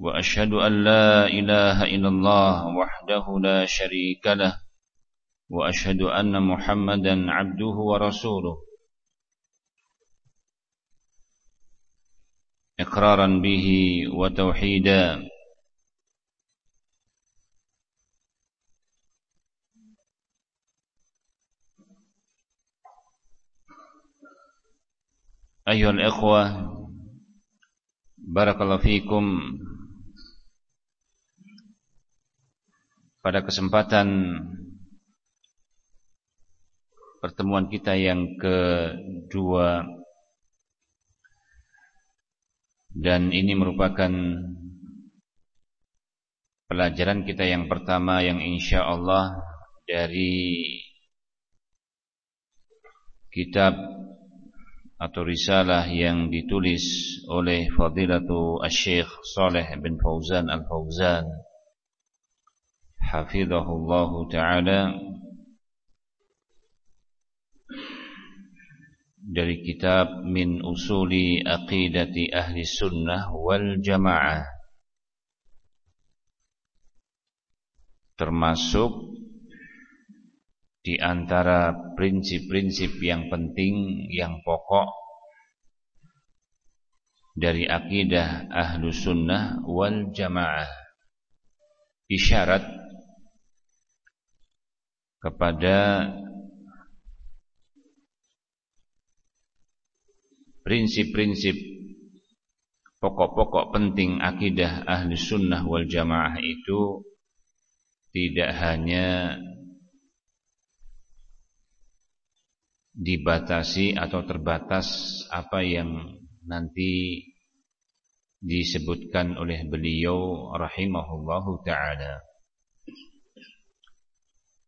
وأشهد أن لا إله إلا الله وحده لا شريك له وأشهد أن محمدا عبده ورسوله. إقرارا به وتوحيدا. أيها الإخوة بارك الله فيكم. Pada kesempatan pertemuan kita yang kedua dan ini merupakan pelajaran kita yang pertama yang insya Allah dari kitab atau risalah yang ditulis oleh Fadilatu Asy-Syaikh Saleh bin Fauzan Al-Fauzan hafizahullahu taala. Dari kitab min usuli aqidati ahli sunnah wal jamaah. Termasuk di antara prinsip-prinsip yang penting yang pokok dari akidah ahlu sunnah wal jamaah. Isyarat kepada prinsip-prinsip pokok-pokok penting akidah ahli sunnah wal jamaah itu tidak hanya dibatasi atau terbatas apa yang nanti disebutkan oleh beliau rahimahullahu ta'ala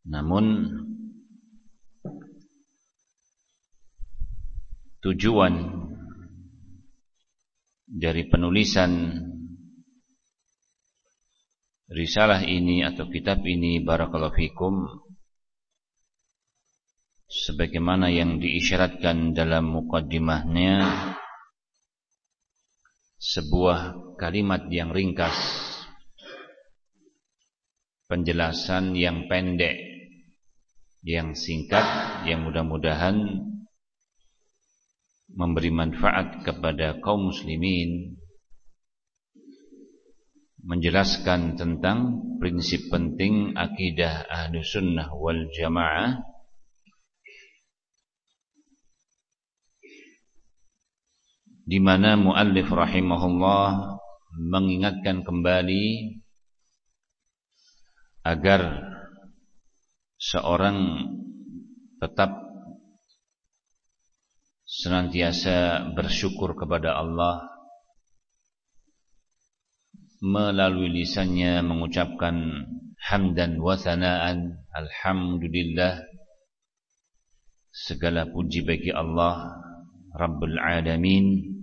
namun tujuan dari penulisan risalah ini atau kitab ini barakallahu fikum sebagaimana yang diisyaratkan dalam mukaddimahnya sebuah kalimat yang ringkas penjelasan yang pendek yang singkat yang mudah-mudahan memberi manfaat kepada kaum muslimin menjelaskan tentang prinsip penting akidah ahlu sunnah wal jamaah. Di mana muallif rahimahullah mengingatkan kembali agar seorang tetap senantiasa bersyukur kepada Allah melalui lisannya mengucapkan hamdan wa thanaan alhamdulillah. Segala puji bagi Allah Rabbul Alamin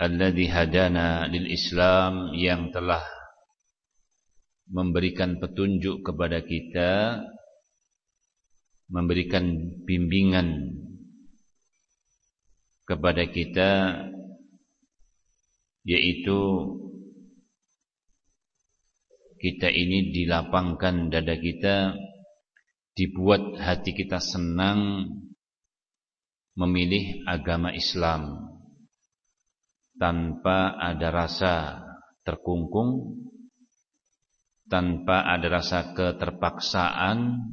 alladhi hadana lil Islam yang telah memberikan petunjuk kepada kita memberikan bimbingan kepada kita yaitu kita ini dilapangkan dada kita dibuat hati kita senang memilih agama Islam tanpa ada rasa terkungkung tanpa ada rasa keterpaksaan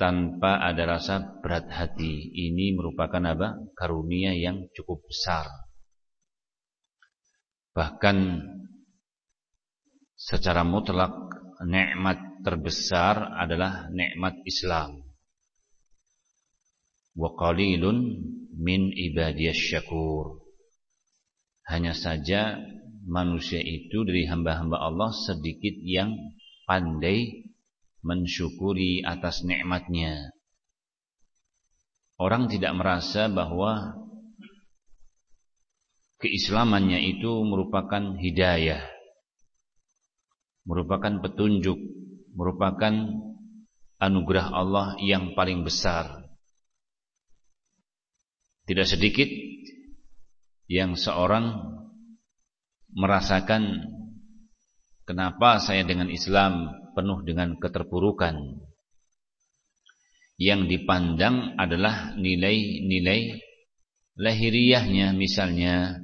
tanpa ada rasa berat hati. Ini merupakan apa? Karunia yang cukup besar. Bahkan secara mutlak nikmat terbesar adalah nikmat Islam. Wa qalilun min ibadiyasy syakur. Hanya saja manusia itu dari hamba-hamba Allah sedikit yang pandai mensyukuri atas nikmatnya. Orang tidak merasa bahwa keislamannya itu merupakan hidayah, merupakan petunjuk, merupakan anugerah Allah yang paling besar. Tidak sedikit yang seorang merasakan kenapa saya dengan Islam penuh dengan keterpurukan yang dipandang adalah nilai-nilai lahiriahnya misalnya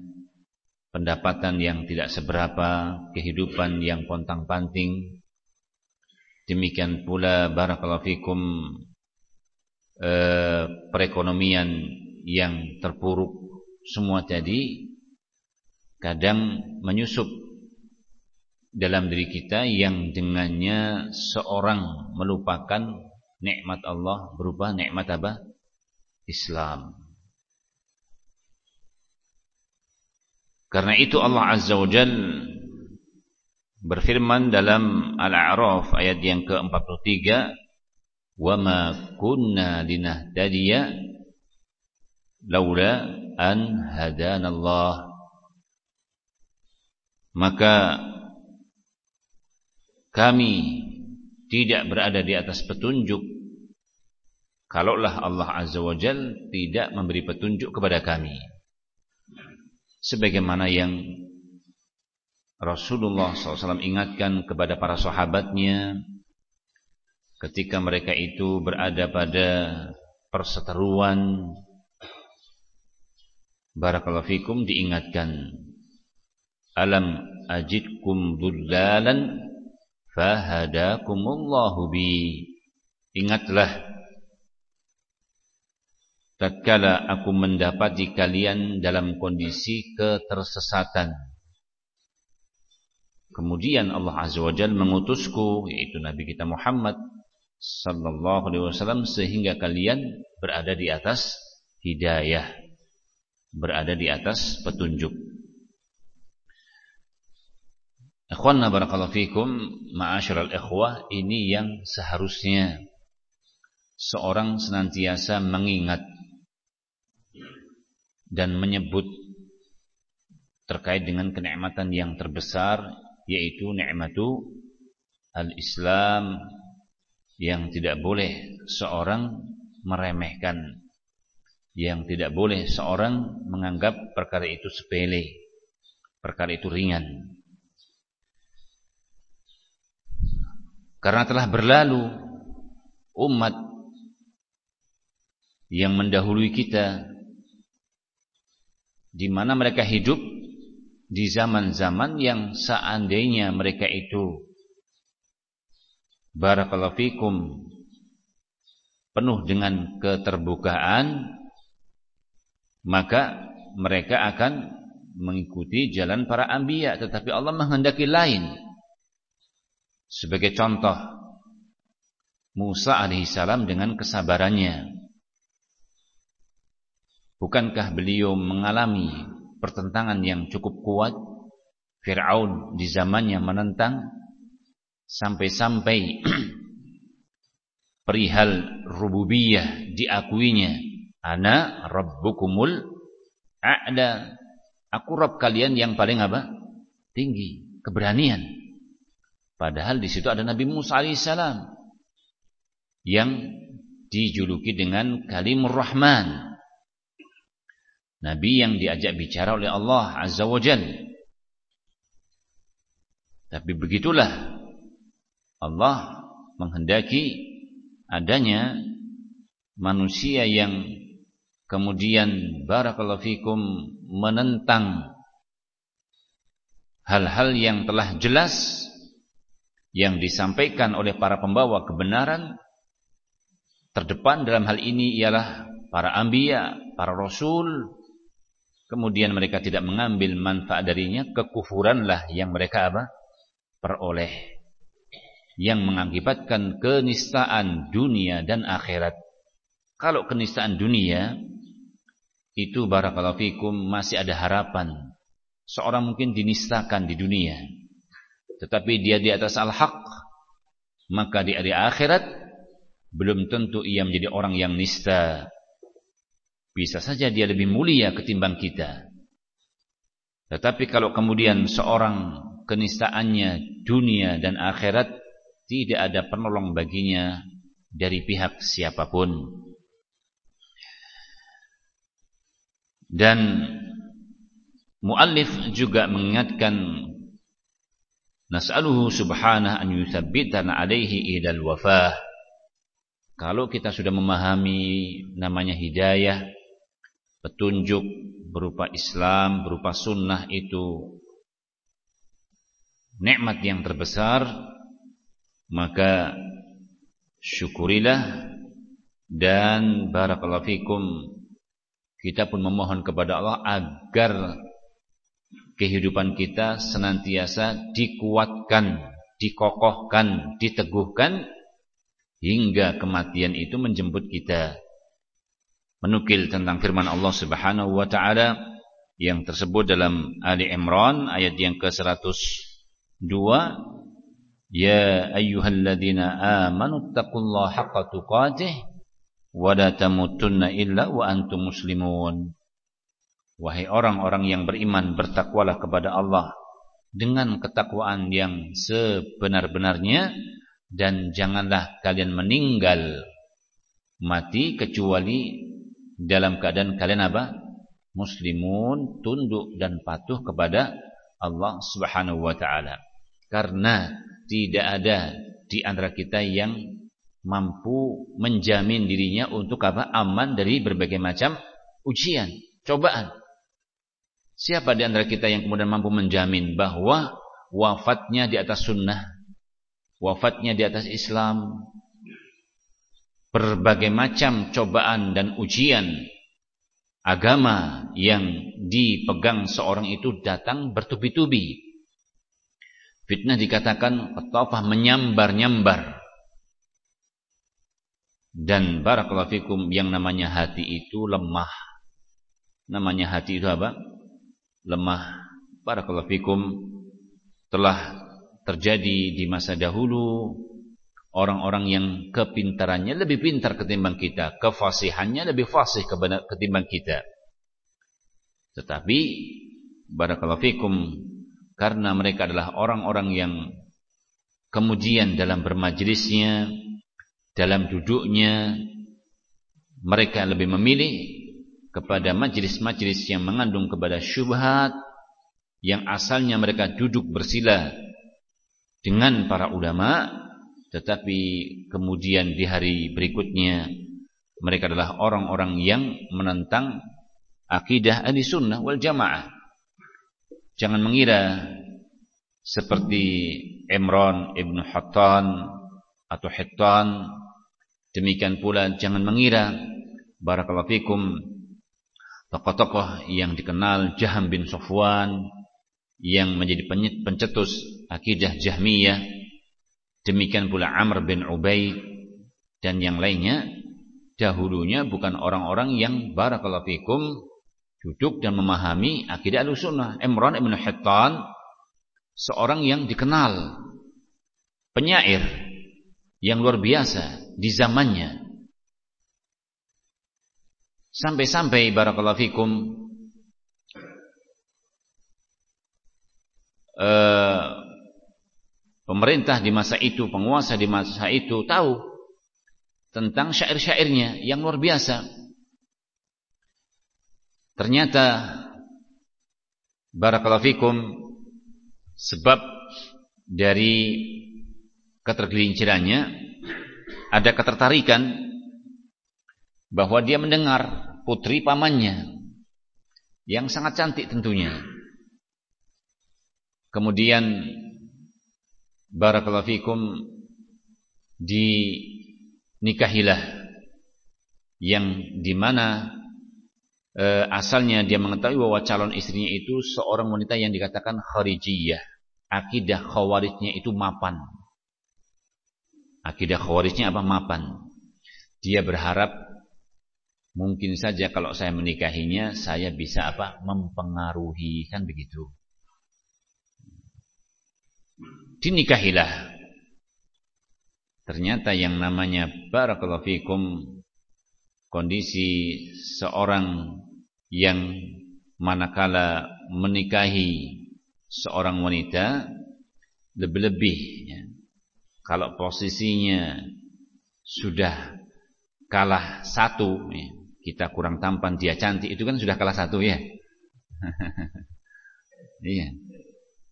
pendapatan yang tidak seberapa, kehidupan yang pontang-panting. Demikian pula barakallahu fikum eh, perekonomian yang terpuruk semua tadi kadang menyusup dalam diri kita yang dengannya seorang melupakan nikmat Allah berupa nikmat apa? Islam. Karena itu Allah Azza wa Jal berfirman dalam Al-A'raf ayat yang ke-43, "Wama kunna لَوْلَا أَنْ an اللَّهِ maka kami tidak berada di atas petunjuk. Kalaulah Allah Azza wa Jal tidak memberi petunjuk kepada kami. Sebagaimana yang Rasulullah SAW ingatkan kepada para sahabatnya ketika mereka itu berada pada perseteruan barakallahu fikum diingatkan alam ajidkum dhullalan fahadakumullahu bi. Ingatlah tatkala aku mendapati kalian dalam kondisi ketersesatan. Kemudian Allah azza wajalla mengutusku yaitu nabi kita Muhammad sallallahu alaihi wasallam sehingga kalian berada di atas hidayah berada di atas petunjuk Ikhwanna barakallahu fikum ma'asyiral ikhwah ini yang seharusnya seorang senantiasa mengingat dan menyebut terkait dengan kenikmatan yang terbesar yaitu nikmatu al-Islam yang tidak boleh seorang meremehkan yang tidak boleh seorang menganggap perkara itu sepele perkara itu ringan Karena telah berlalu umat yang mendahului kita di mana mereka hidup di zaman-zaman yang seandainya mereka itu barakallahu fikum penuh dengan keterbukaan maka mereka akan mengikuti jalan para anbiya. Tetapi Allah menghendaki lain sebagai contoh Musa alaihissalam dengan kesabarannya. Bukankah beliau mengalami pertentangan yang cukup kuat? Fir'aun di zamannya menentang sampai-sampai perihal rububiyah diakuinya. Ana rabbukumul a'la. Aku Rabb kalian yang paling apa? Tinggi, keberanian. Padahal di situ ada Nabi Musa alaihissalam yang dijuluki dengan Kalimur Rahman. Nabi yang diajak bicara oleh Allah Azza wa Jal. Tapi begitulah Allah menghendaki adanya manusia yang kemudian barakallahu fikum menentang hal-hal yang telah jelas yang disampaikan oleh para pembawa kebenaran terdepan dalam hal ini ialah para anbiya, para rasul. Kemudian mereka tidak mengambil manfaat darinya kekufuranlah yang mereka apa? peroleh. Yang mengakibatkan kenistaan dunia dan akhirat. Kalau kenistaan dunia itu barakallahu fikum masih ada harapan. Seorang mungkin dinistakan di dunia tetapi dia di atas al-haq maka di hari akhirat belum tentu ia menjadi orang yang nista. Bisa saja dia lebih mulia ketimbang kita. Tetapi kalau kemudian seorang kenistaannya dunia dan akhirat tidak ada penolong baginya dari pihak siapa pun. Dan Muallif juga mengingatkan Nas'aluhu subhanahu an yuthabbitana alaihi idal wafah. Kalau kita sudah memahami namanya hidayah, petunjuk berupa Islam, berupa sunnah itu nikmat yang terbesar, maka syukurilah dan barakallahu fikum kita pun memohon kepada Allah agar kehidupan kita senantiasa dikuatkan, dikokohkan, diteguhkan hingga kematian itu menjemput kita. Menukil tentang firman Allah Subhanahu wa taala yang tersebut dalam Ali Imran ayat yang ke-102 Ya ayyuhalladzina amanu taqullaha haqqa tuqatih wa la tamutunna illa wa antum muslimun Wahai orang-orang yang beriman, bertakwalah kepada Allah dengan ketakwaan yang sebenar-benarnya dan janganlah kalian meninggal mati kecuali dalam keadaan kalian apa? Muslimun, tunduk dan patuh kepada Allah Subhanahu wa taala. Karena tidak ada di antara kita yang mampu menjamin dirinya untuk apa? aman dari berbagai macam ujian, cobaan. Siapa di antara kita yang kemudian mampu menjamin bahwa wafatnya di atas sunnah, wafatnya di atas Islam, berbagai macam cobaan dan ujian agama yang dipegang seorang itu datang bertubi-tubi. Fitnah dikatakan petofah menyambar-nyambar. Dan barakallahu fikum yang namanya hati itu lemah. Namanya hati itu apa? Lemah barakallahu fikum telah terjadi di masa dahulu orang-orang yang kepintarannya lebih pintar ketimbang kita, kefasihannya lebih fasih ketimbang kita. Tetapi barakallahu fikum karena mereka adalah orang-orang yang kemudian dalam bermajlisnya, dalam duduknya mereka lebih memilih kepada majlis-majlis yang mengandung kepada syubhat yang asalnya mereka duduk bersila dengan para ulama tetapi kemudian di hari berikutnya mereka adalah orang-orang yang menentang akidah ahli sunnah wal jamaah. Jangan mengira seperti Imran ibn Hattan atau Hittan. Demikian pula jangan mengira barakallahu fikum tokoh-tokoh yang dikenal Jaham bin Sofwan yang menjadi pencetus akidah Jahmiyah demikian pula Amr bin Ubaid dan yang lainnya dahulunya bukan orang-orang yang barakallahu fikum duduk dan memahami akidah Ahlussunnah. Imran bin Hittan seorang yang dikenal penyair yang luar biasa di zamannya Sampai-sampai barakallahu fikum uh, pemerintah di masa itu, penguasa di masa itu tahu tentang syair-syairnya yang luar biasa. Ternyata barakallahu fikum sebab dari ketergelincirannya ada ketertarikan bahwa dia mendengar putri pamannya yang sangat cantik tentunya. Kemudian barakallahu fikum dinikahilah yang di mana e, asalnya dia mengetahui bahwa calon istrinya itu seorang wanita yang dikatakan kharijiyah. Akidah khawarijnya itu mapan. Akidah khawarijnya apa? Mapan. Dia berharap Mungkin saja kalau saya menikahinya saya bisa apa? mempengaruhi kan begitu. Dinikahilah. Ternyata yang namanya barakallahu fikum kondisi seorang yang manakala menikahi seorang wanita lebih-lebih ya. kalau posisinya sudah kalah satu ya. Kita kurang tampan dia cantik. Itu kan sudah kalah satu ya? Iya.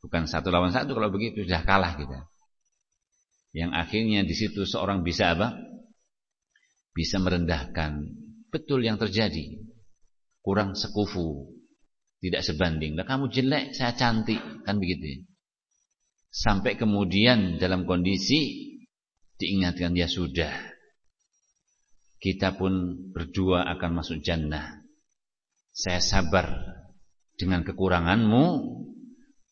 Bukan satu lawan satu kalau begitu sudah kalah kita. Yang akhirnya di situ seorang bisa apa? Bisa merendahkan. Betul yang terjadi. Kurang sekufu. Tidak sebanding. Lah kamu jelek saya cantik. Kan begitu ya? Sampai kemudian dalam kondisi diingatkan ya sudah kita pun berdua akan masuk jannah. Saya sabar dengan kekuranganmu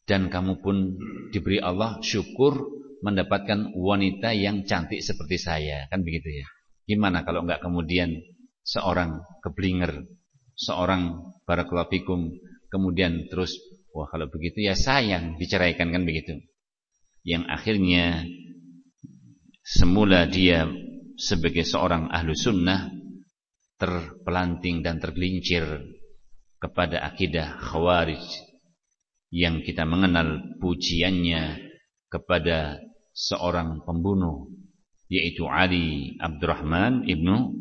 dan kamu pun diberi Allah syukur mendapatkan wanita yang cantik seperti saya. Kan begitu ya? Gimana kalau enggak kemudian seorang keblinger seorang barakallahu kemudian terus wah kalau begitu ya sayang diceraikan kan begitu? Yang akhirnya semula dia sebagai seorang ahlu sunnah terpelanting dan tergelincir kepada akidah khawarij yang kita mengenal pujiannya kepada seorang pembunuh yaitu Ali Abdurrahman ibnu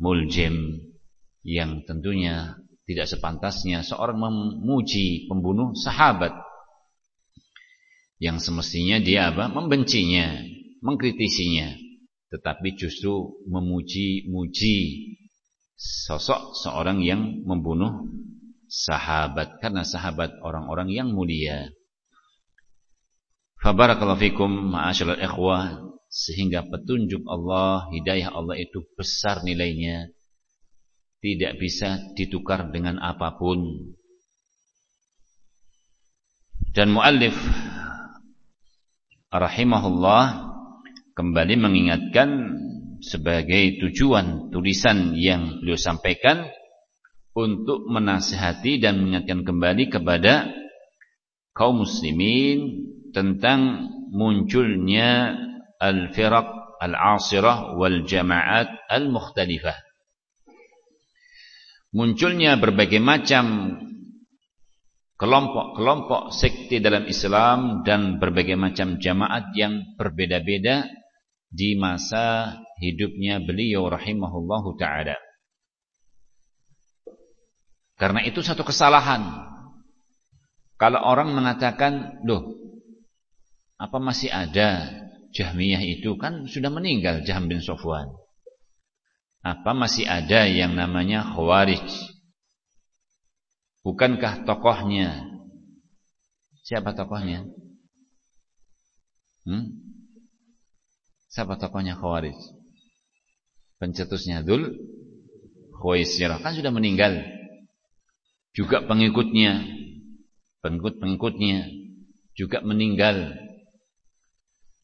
Muljim yang tentunya tidak sepantasnya seorang memuji pembunuh sahabat yang semestinya dia apa? membencinya, mengkritisinya, tetapi justru memuji-muji sosok seorang yang membunuh sahabat karena sahabat orang-orang yang mulia. Fabarakallahu fikum ma'asyiral ikhwah sehingga petunjuk Allah, hidayah Allah itu besar nilainya. Tidak bisa ditukar dengan apa pun. Dan muallif rahimahullah kembali mengingatkan sebagai tujuan tulisan yang beliau sampaikan untuk menasihati dan mengingatkan kembali kepada kaum muslimin tentang munculnya al-firaq al-asirah wal jama'at al-mukhtalifah. Munculnya berbagai macam kelompok-kelompok sekte dalam Islam dan berbagai macam jamaat yang berbeda-beda di masa hidupnya beliau rahimahullahu taala. Karena itu satu kesalahan. Kalau orang mengatakan, "Loh, apa masih ada Jahmiyah itu kan sudah meninggal Jahm bin Sofwan. Apa masih ada yang namanya Khawarij?" Bukankah tokohnya? Siapa tokohnya? Hmm? Siapa tokohnya? Khawarij? Pencetusnya Dul Khuwaisirah. Kan sudah meninggal. Juga pengikutnya, pengikut-pengikutnya juga meninggal.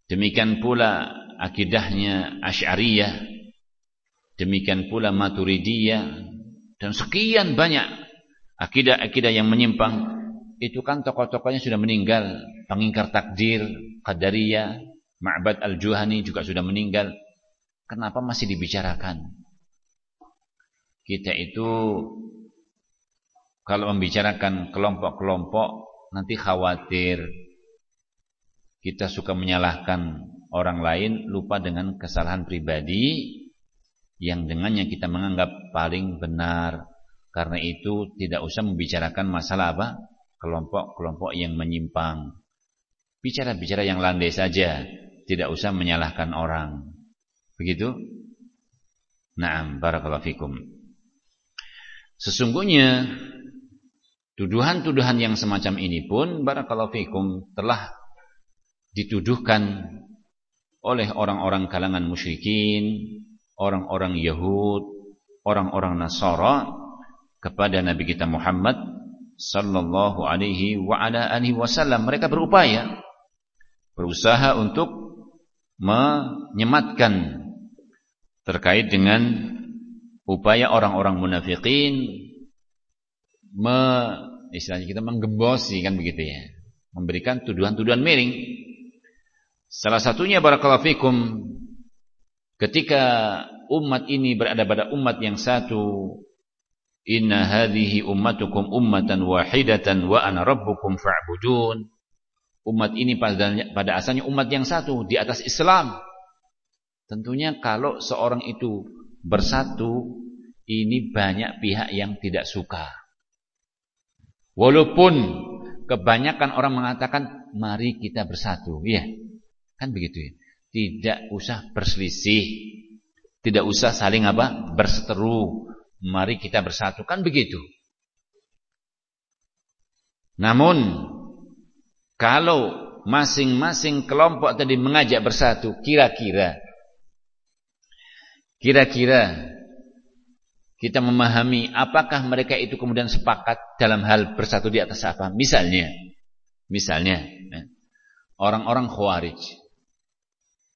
Demikian pula akidahnya Asy'ariyah, demikian pula Maturidiyah. Dan sekian banyak akidah-akidah yang menyimpang. Itu kan tokoh-tokohnya sudah meninggal. Pengingkar takdir qadariyah Ma'bad al-Juhani juga sudah meninggal. Kenapa masih dibicarakan? Kita itu kalau membicarakan kelompok-kelompok nanti khawatir. Kita suka menyalahkan orang lain lupa dengan kesalahan pribadi yang dengannya kita menganggap paling benar. Karena itu tidak usah membicarakan masalah apa? Kelompok-kelompok yang menyimpang. Bicara-bicara yang landai saja, tidak usah menyalahkan orang. Begitu? Naam, barakallahu fikum. Sesungguhnya tuduhan-tuduhan yang semacam ini pun barakallahu fikum telah dituduhkan oleh orang-orang kalangan musyrikin, orang-orang Yahud, orang-orang Nasara kepada Nabi kita Muhammad sallallahu alaihi wa ala alihi wasallam mereka berupaya berusaha untuk menyematkan terkait dengan upaya orang-orang munafikin me, istilahnya kita menggembosi kan begitu ya. Memberikan tuduhan-tuduhan miring. Salah satunya barakallahu fikum ketika umat ini berada pada umat yang satu inna hadhihi ummatukum ummatan wahidatan wa ana rabbukum fa'budun umat ini pada, pada asalnya umat yang satu di atas Islam tentunya kalau seorang itu bersatu ini banyak pihak yang tidak suka walaupun kebanyakan orang mengatakan mari kita bersatu ya Kan begitu ya. Tidak usah berselisih. Tidak usah saling apa? Berseteru. Mari kita bersatu. Kan begitu. Namun kalau masing-masing kelompok tadi mengajak bersatu, kira-kira kira-kira kita memahami apakah mereka itu kemudian sepakat dalam hal bersatu di atas apa? Misalnya, misalnya ya, orang-orang khawarij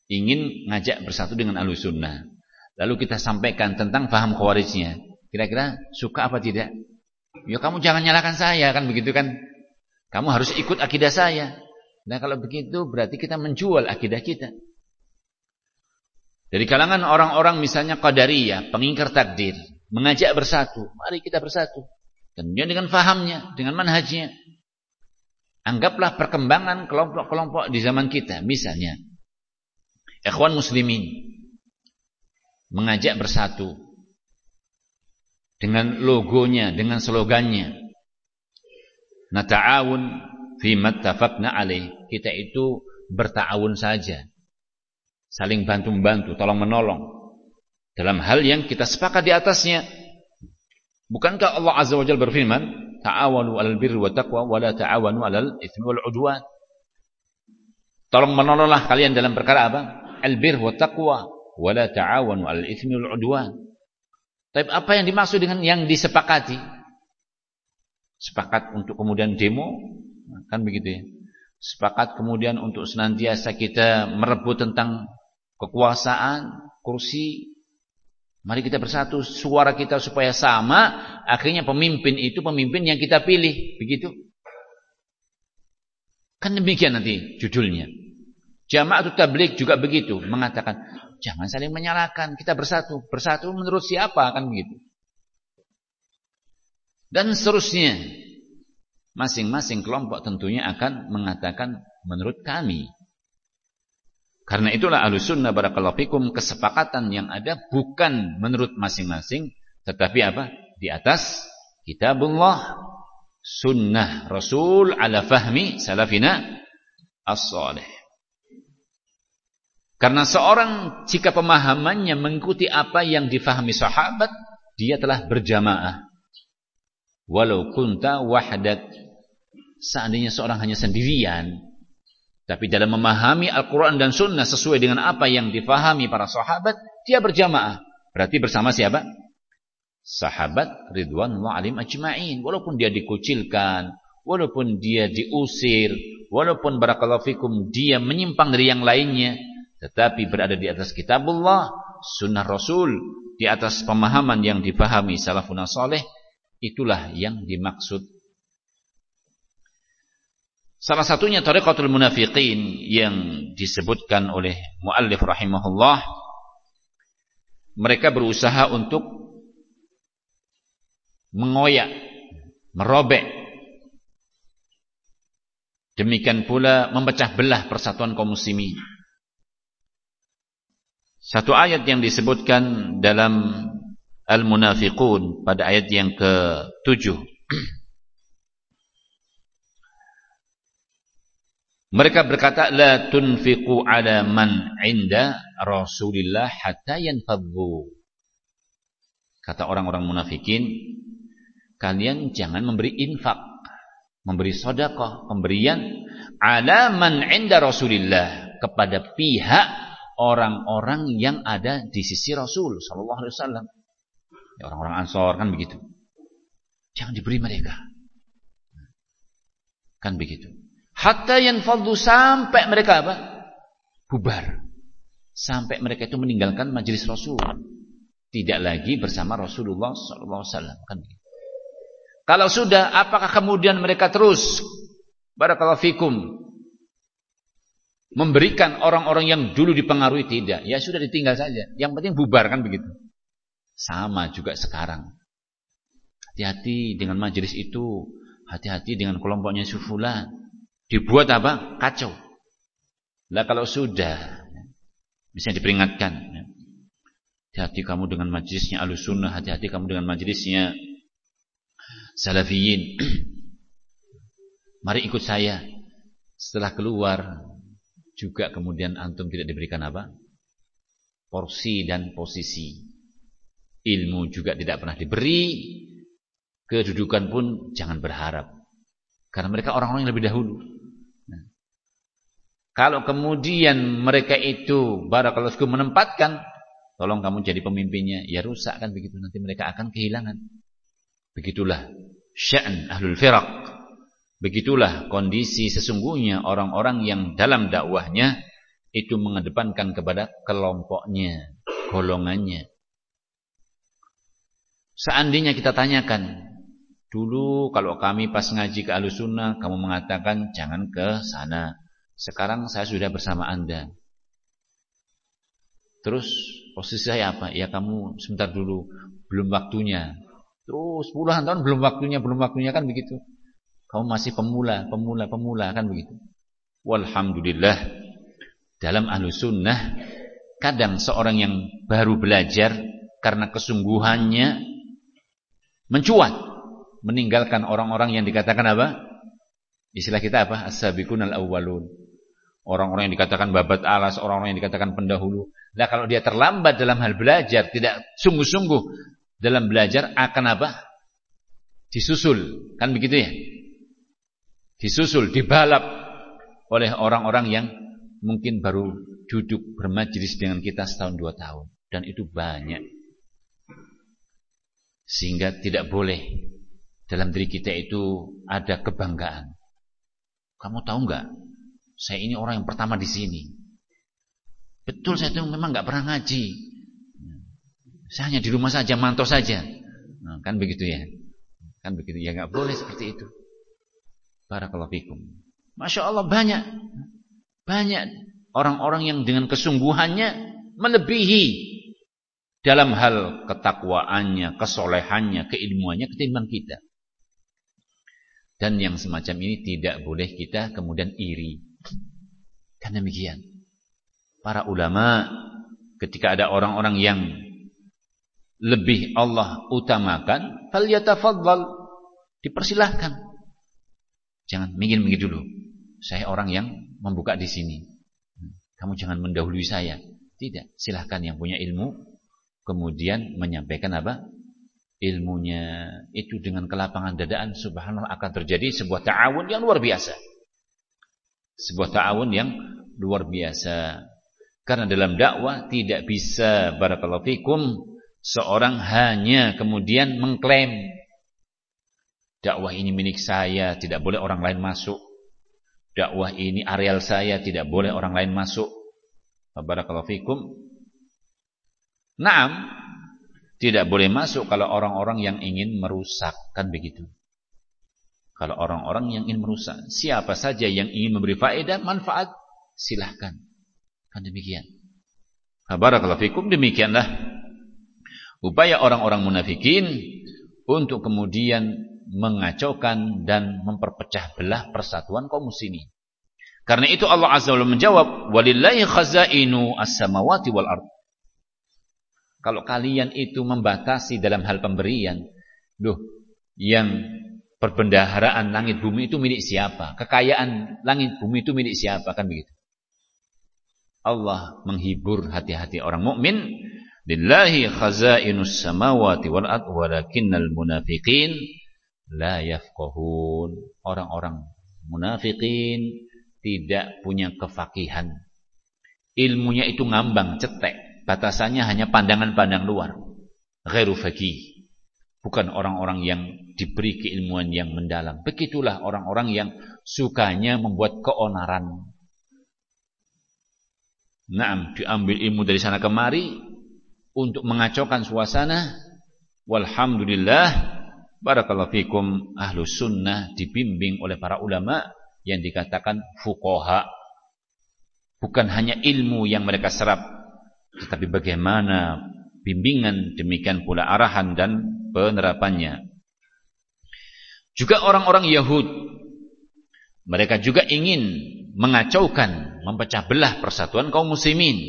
ingin ngajak bersatu dengan ahlu sunnah. Lalu kita sampaikan tentang faham khawarijnya. Kira-kira suka apa tidak? Ya kamu jangan nyalakan saya kan begitu kan. Kamu harus ikut akidah saya. Nah kalau begitu berarti kita menjual akidah kita. Dari kalangan orang-orang misalnya Qadariyah, pengingkar takdir, mengajak bersatu. Mari kita bersatu. Tentunya dengan fahamnya, dengan manhajnya. Anggaplah perkembangan kelompok-kelompok di zaman kita. Misalnya, ikhwan muslimin mengajak bersatu dengan logonya, dengan slogannya. Nata'awun fi mattafaqna alaih. Kita itu bertawun saja. Saling bantu-membantu, tolong-menolong dalam hal yang kita sepakat di atasnya. Bukankah Allah Azza wa Jalla berfirman, "Ta'awanu 'alal birri wa taqwa wa la ta'awanu 'alal itsmi wal 'udwan." Tolong menolonglah kalian dalam perkara apa? albir wa taqwa wa la ta'awanu 'alal itsmi wal 'udwan. Tapi apa yang dimaksud dengan yang disepakati? Sepakat untuk kemudian demo, kan begitu ya. Sepakat kemudian untuk senantiasa kita merebut tentang kekuasaan, kursi. Mari kita bersatu suara kita supaya sama, akhirnya pemimpin itu pemimpin yang kita pilih, begitu. Kan demikian nanti judulnya. Jamaatul tabligh juga begitu, mengatakan jangan saling menyalahkan, kita bersatu. Bersatu menurut siapa kan begitu. Dan seterusnya. Masing-masing kelompok tentunya akan mengatakan menurut kami. Karena itulah alusunnah barakallahu fikum kesepakatan yang ada bukan menurut masing-masing tetapi apa? Di atas kitabullah sunnah Rasul ala fahmi salafina as-salih. Karena seorang jika pemahamannya mengikuti apa yang difahami sahabat, dia telah berjamaah. Walau kunta wahdat. Seandainya seorang hanya sendirian, tapi dalam memahami Al-Quran dan Sunnah sesuai dengan apa yang difahami para sahabat, dia berjamaah. Berarti bersama siapa? Sahabat Ridwanullah alim ajma'in. Walaupun dia dikucilkan, walaupun dia diusir, walaupun barakallahu dia menyimpang dari yang lainnya, tetapi berada di atas kitabullah, sunnah Rasul, di atas pemahaman yang dipahami salafun saleh, itulah yang dimaksud. Salah satunya tariqatul munafiqin yang disebutkan oleh muallif rahimahullah. Mereka berusaha untuk mengoyak, merobek. Demikian pula memecah belah persatuan kaum muslimin. Satu ayat yang disebutkan dalam Al-Munafiqun pada ayat yang ke-7. Mereka berkata la tunfiqu ala man 'inda Rasulillah hatta yanfadhu. Kata orang-orang munafikin, kalian jangan memberi infak, memberi sedekah, pemberian ala man 'inda Rasulillah kepada pihak orang-orang yang ada di sisi Rasul sallallahu alaihi wasallam. Ya, orang-orang Ansor kan begitu. Jangan diberi mereka. Kan begitu. Hatta yanfadhu sampai mereka apa? Bubar. Sampai mereka itu meninggalkan majelis Rasul. tidak lagi bersama Rasulullah wasallam kan Kalau sudah apakah kemudian mereka terus barakallahu fikum memberikan orang-orang yang dulu dipengaruhi tidak? Ya sudah ditinggal saja. Yang penting bubar kan begitu. Sama juga sekarang. Hati-hati dengan majelis itu, hati-hati dengan kelompoknya Sufulan. Dibuat apa? Kacau. Lah kalau sudah bisa diperingatkan. Hati-hati kamu dengan majlisnya Ahlussunnah, hati-hati kamu dengan majlisnya Salafiyin. Mari ikut saya. Setelah keluar juga kemudian antum tidak diberikan apa? Porsi dan posisi. Ilmu juga tidak pernah diberi. Kedudukan pun jangan berharap. Karena mereka orang-orang yang lebih dahulu. Nah. Kalau kemudian mereka itu barakallahu menempatkan Tolong kamu jadi pemimpinnya, ya rusak kan begitu nanti mereka akan kehilangan. Begitulah sya'n ahlul firaq. Begitulah kondisi sesungguhnya orang-orang yang dalam dakwahnya itu mengedepankan kepada kelompoknya, golongannya. Seandainya kita tanyakan, dulu kalau kami pas ngaji ke Ahlussunnah, kamu mengatakan jangan ke sana. Sekarang saya sudah bersama Anda. Terus Posisi saya apa? Ya kamu sebentar dulu, belum waktunya. Terus puluhan tahun belum waktunya, belum waktunya kan begitu. Kamu masih pemula, pemula, pemula kan begitu. Walhamdulillah dalam ahlu sunnah kadang seorang yang baru belajar karena kesungguhannya mencuat meninggalkan orang-orang yang dikatakan apa? Istilah kita apa? As-sabiqun al-awwalun. Orang-orang yang dikatakan babat alas, orang-orang yang dikatakan pendahulu. Nah kalau dia terlambat dalam hal belajar, tidak sungguh-sungguh dalam belajar akan apa? Disusul, kan begitu ya? Disusul, dibalap oleh orang-orang yang mungkin baru duduk bermajlis dengan kita setahun dua tahun. Dan itu banyak. Sehingga tidak boleh dalam diri kita itu ada kebanggaan. Kamu tahu nggak? Saya ini orang yang pertama di sini. Betul saya itu memang nggak pernah ngaji. Saya hanya di rumah saja, mantau saja. Nah, kan begitu ya. Kan begitu ya nggak boleh seperti itu. Barakallahu. Masya Allah banyak banyak orang-orang yang dengan kesungguhannya melebihi dalam hal ketakwaannya, kesolehannya, keilmuannya ketimbang kita. Dan yang semacam ini tidak boleh kita kemudian iri. Kan demikian. Para ulama ketika ada orang-orang yang lebih Allah utamakan, falyatafaddal. Dipersilahkan. Jangan minggir-minggir dulu. Saya orang yang membuka di sini. Kamu jangan mendahului saya. Tidak, silahkan yang punya ilmu kemudian menyampaikan apa? Ilmunya itu dengan kelapangan dadaan subhanallah akan terjadi sebuah ta'awun yang luar biasa. Sebuah ta'awun yang luar biasa. Karena dalam dakwah tidak bisa barakallahu fikum seorang hanya kemudian mengklaim dakwah ini milik saya, tidak boleh orang lain masuk. Dakwah ini areal saya, tidak boleh orang lain masuk. Barakallahu fikum. Naam, tidak boleh masuk kalau orang-orang yang ingin merusak, kan begitu. Kalau orang-orang yang ingin merusak, siapa saja yang ingin memberi faedah, manfaat, silahkan. Kan demikian. Barakallahu fikum, demikianlah upaya orang-orang munafikin untuk kemudian mengacaukan dan memperpecah belah persatuan kaum muslimin. Karena itu Allah Azza wa Jalla menjawab, "Walillahi khazainu as-samawati wal ard." Kalau kalian itu membatasi dalam hal pemberian, loh, yang perbendaharaan langit bumi itu milik siapa? Kekayaan langit bumi itu milik siapa? Kan begitu. Allah menghibur hati-hati orang mukmin. Lillahi khazainus samawati wal ard walakinnal munafiqin la yafqahun. Orang-orang munafikin tidak punya kefakihan. Ilmunya itu ngambang, cetek. Batasannya hanya pandangan-pandang luar. Ghairu faqih bukan orang-orang yang diberi keilmuan yang mendalam. Begitulah orang-orang yang sukanya membuat keonaran. Naam, diambil ilmu dari sana kemari untuk mengacaukan suasana walhamdulillah barakallahu fikum ahlu sunnah dibimbing oleh para ulama yang dikatakan fukoha bukan hanya ilmu yang mereka serap tetapi bagaimana bimbingan demikian pula arahan dan penerapannya juga orang-orang Yahud mereka juga ingin mengacaukan memecah belah persatuan kaum muslimin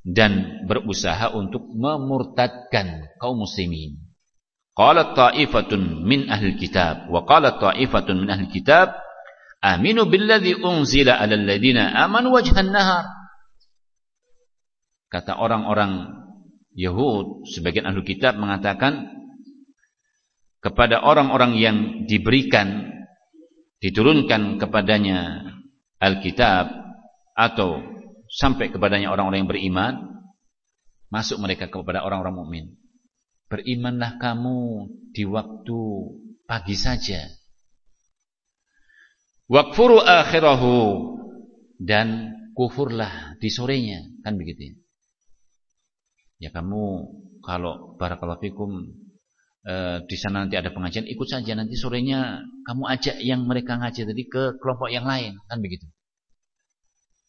dan berusaha untuk memurtadkan kaum muslimin qalat ta'ifatun min ahli kitab wa qalat ta'ifatun min ahli kitab Aminu billadhi unzila ala alladhina amanu wajhan nahar. Kata orang-orang Yahud, sebagian ahlu kitab mengatakan kepada orang-orang yang diberikan diturunkan kepadanya Alkitab atau sampai kepadanya orang-orang yang beriman masuk mereka kepada orang-orang mukmin. Berimanlah kamu di waktu pagi saja. Wakfuru akhirahu dan kufurlah di sorenya. Kan begitu ya. Kamu kalau barakallahu fikum e, di sana nanti ada pengajian ikut saja nanti sorenya kamu ajak yang mereka ngaji tadi ke kelompok yang lain kan begitu.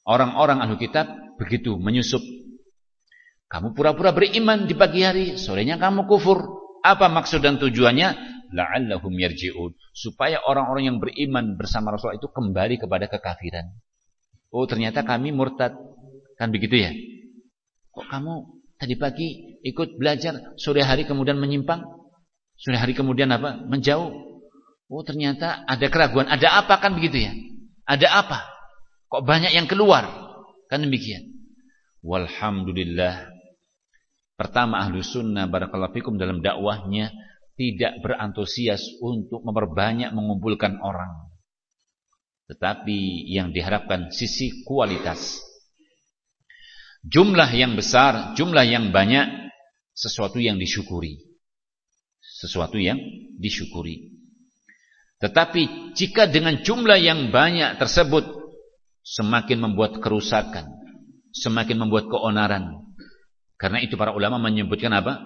Orang-orang ahlu kitab begitu menyusup. Kamu pura-pura beriman di pagi hari, sorenya kamu kufur. Apa maksud dan tujuannya? la'allahum yarji'un supaya orang-orang yang beriman bersama Rasulullah itu kembali kepada kekafiran. Oh, ternyata kami murtad. Kan begitu ya? Kok kamu tadi pagi ikut belajar, sore hari kemudian menyimpang? Sore hari kemudian apa? Menjauh. Oh, ternyata ada keraguan. Ada apa kan begitu ya? Ada apa? Kok banyak yang keluar? Kan demikian. Walhamdulillah. Pertama ahlu sunnah barakallahu fikum dalam dakwahnya tidak berantusias untuk memperbanyak mengumpulkan orang. Tetapi yang diharapkan sisi kualitas. Jumlah yang besar, jumlah yang banyak, sesuatu yang disyukuri. Sesuatu yang disyukuri. Tetapi jika dengan jumlah yang banyak tersebut semakin membuat kerusakan, semakin membuat keonaran. Karena itu para ulama menyebutkan apa?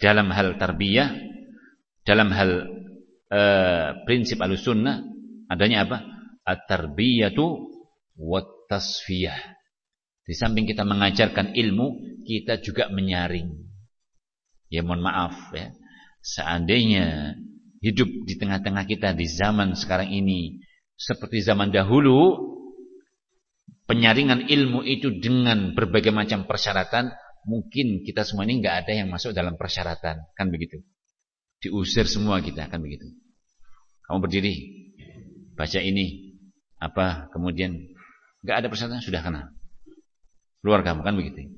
Dalam hal tarbiyah dalam hal uh, prinsip al-sunnah adanya apa? At-tarbiyatu wat-tasfiyah. Di samping kita mengajarkan ilmu, kita juga menyaring. Ya mohon maaf ya. Seandainya hidup di tengah-tengah kita di zaman sekarang ini seperti zaman dahulu, penyaringan ilmu itu dengan berbagai macam persyaratan, mungkin kita semua ini nggak ada yang masuk dalam persyaratan, kan begitu. Diusir semua kita kan begitu. Kamu berdiri, baca ini, apa kemudian nggak ada persyaratan sudah kena. Keluar kamu kan begitu.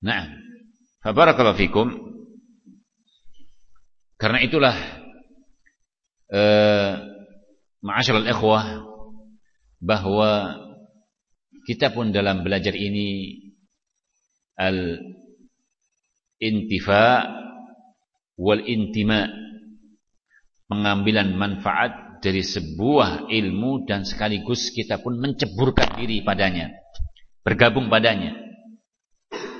Nah, fabarakallahu fikum. Karena itulah eh ikhwah bahwa kita pun dalam belajar ini al intifa wal intima pengambilan manfaat dari sebuah ilmu dan sekaligus kita pun menceburkan diri padanya bergabung padanya.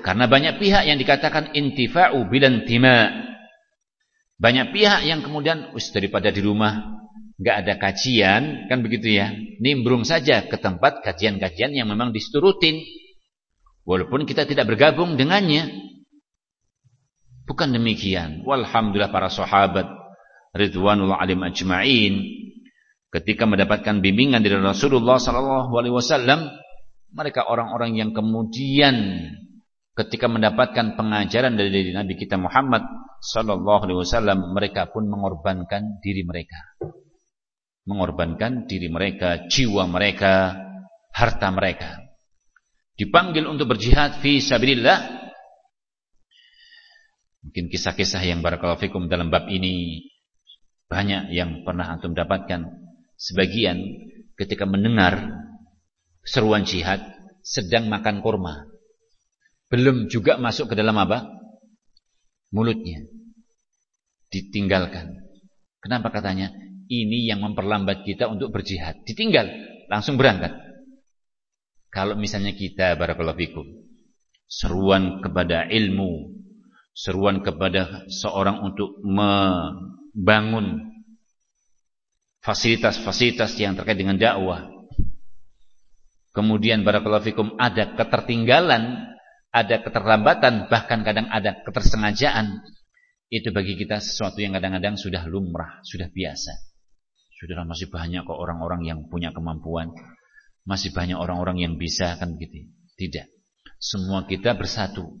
Karena banyak pihak yang dikatakan intifa'u bilantima banyak pihak yang kemudian us daripada di rumah nggak ada kajian kan begitu ya. Nimbrung saja ke tempat kajian-kajian yang memang diturutin walaupun kita tidak bergabung dengannya. Bukan demikian. Walhamdulillah para sahabat ridwanul alim ajma'in. Ketika mendapatkan bimbingan dari Rasulullah sallallahu mereka orang-orang yang kemudian ketika mendapatkan pengajaran dari Nabi kita Muhammad sallallahu alaihi wasallam mereka pun mengorbankan diri mereka. Mengorbankan diri mereka, jiwa mereka, harta mereka. Dipanggil untuk berjihad fi sabilillah Mungkin kisah-kisah yang barakallahu fikum dalam bab ini banyak yang pernah antum dapatkan. Sebagian ketika mendengar seruan jihad sedang makan kurma. Belum juga masuk ke dalam apa? Mulutnya. Ditinggalkan. Kenapa katanya? Ini yang memperlambat kita untuk berjihad. Ditinggal, langsung berangkat. Kalau misalnya kita barakallahu fikum seruan kepada ilmu, seruan kepada seorang untuk membangun fasilitas-fasilitas yang terkait dengan dakwah. Kemudian barakallahu fikum ada ketertinggalan, ada keterlambatan, bahkan kadang ada ketersengajaan. Itu bagi kita sesuatu yang kadang-kadang sudah lumrah, sudah biasa. Sudahlah masih banyak kok orang-orang yang punya kemampuan. Masih banyak orang-orang yang bisa kan begitu. Tidak. Semua kita bersatu.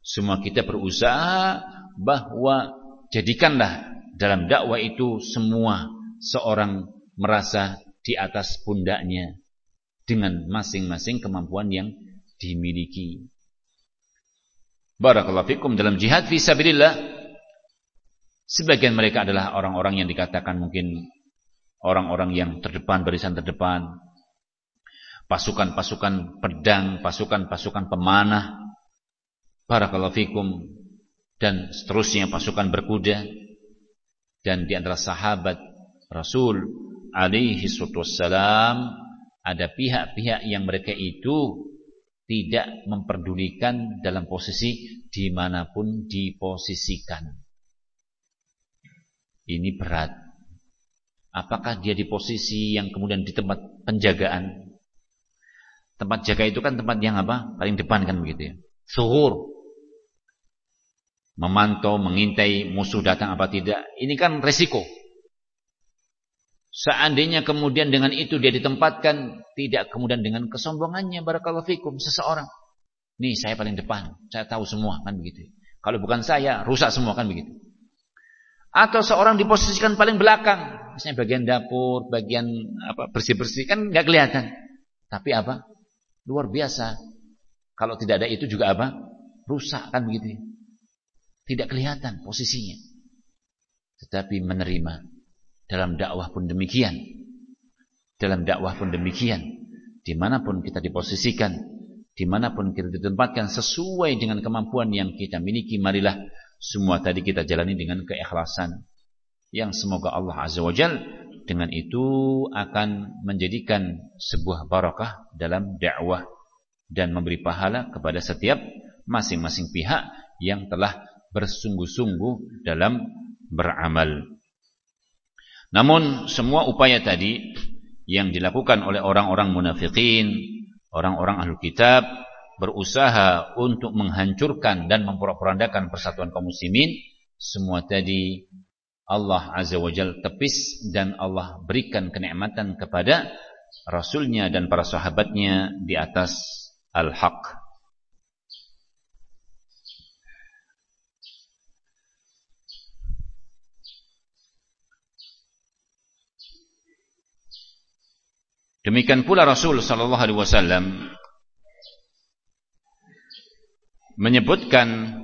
Semua kita berusaha bahwa jadikanlah dalam dakwah itu semua seorang merasa di atas pundaknya dengan masing-masing kemampuan yang dimiliki. Barakallahu fikum dalam jihad fi sabilillah sebagian mereka adalah orang-orang yang dikatakan mungkin orang-orang yang terdepan barisan terdepan pasukan-pasukan pedang, pasukan-pasukan pemanah, barakallahu fikum, dan seterusnya pasukan berkuda, dan di antara sahabat Rasul alaihi wassalam, ada pihak-pihak yang mereka itu tidak memperdulikan dalam posisi di mana pun diposisikan. Ini berat. Apakah dia di posisi yang kemudian di tempat penjagaan Tempat jaga itu kan tempat yang apa? Paling depan kan begitu ya. Suhur. Memantau, mengintai musuh datang apa tidak. Ini kan resiko. Seandainya kemudian dengan itu dia ditempatkan. Tidak kemudian dengan kesombongannya. Barakallahu fikum. Seseorang. Nih saya paling depan. Saya tahu semua kan begitu. Kalau bukan saya, rusak semua kan begitu. Atau seorang diposisikan paling belakang. Misalnya bagian dapur, bagian apa bersih-bersih. Kan nggak kelihatan. Tapi apa? Luar biasa. Kalau tidak ada itu juga apa? Rusak kan begitu. Tidak kelihatan posisinya. Tetapi menerima. Dalam dakwah pun demikian. Dalam dakwah pun demikian. Di mana pun kita diposisikan. Di mana pun kita ditempatkan sesuai dengan kemampuan yang kita miliki. Marilah semua tadi kita jalani dengan keikhlasan. Yang semoga Allah Azza wa Jal dengan itu akan menjadikan sebuah barakah dalam dakwah dan memberi pahala kepada setiap masing-masing pihak yang telah bersungguh-sungguh dalam beramal. Namun semua upaya tadi yang dilakukan oleh orang-orang munafikin, orang-orang ahlu kitab berusaha untuk menghancurkan dan memporak-porandakan persatuan kaum muslimin, semua tadi Allah Azza wa Jal tepis dan Allah berikan kenikmatan kepada Rasulnya dan para sahabatnya di atas al-haq. Demikian pula Rasul sallallahu alaihi wasallam menyebutkan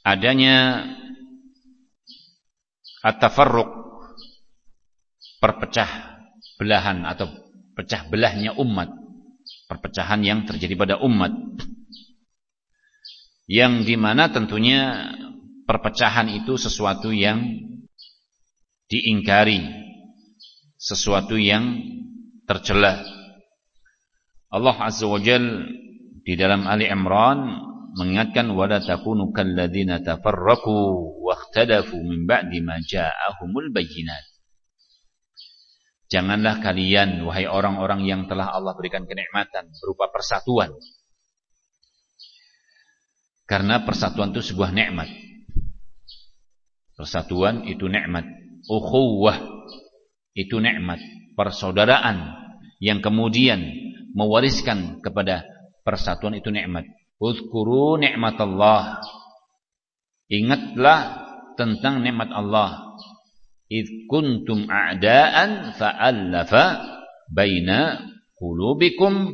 adanya at-tafarruq perpecah belahan atau pecah belahnya umat perpecahan yang terjadi pada umat yang di mana tentunya perpecahan itu sesuatu yang diingkari sesuatu yang tercela Allah Azza wa Jal di dalam Ali Imran mengingatkan wala takunu kalladzina tafarraqu wakhtalafu min ba'di ma ja'ahumul bayyinat. Janganlah kalian wahai orang-orang yang telah Allah berikan kenikmatan berupa persatuan. Karena persatuan itu sebuah nikmat. Persatuan itu nikmat. Ukhuwah itu nikmat. Persaudaraan yang kemudian mewariskan kepada persatuan itu nikmat. Uzkuru Allah. Ingatlah tentang nikmat Allah. Id kuntum a'daan fa'allafa baina qulubikum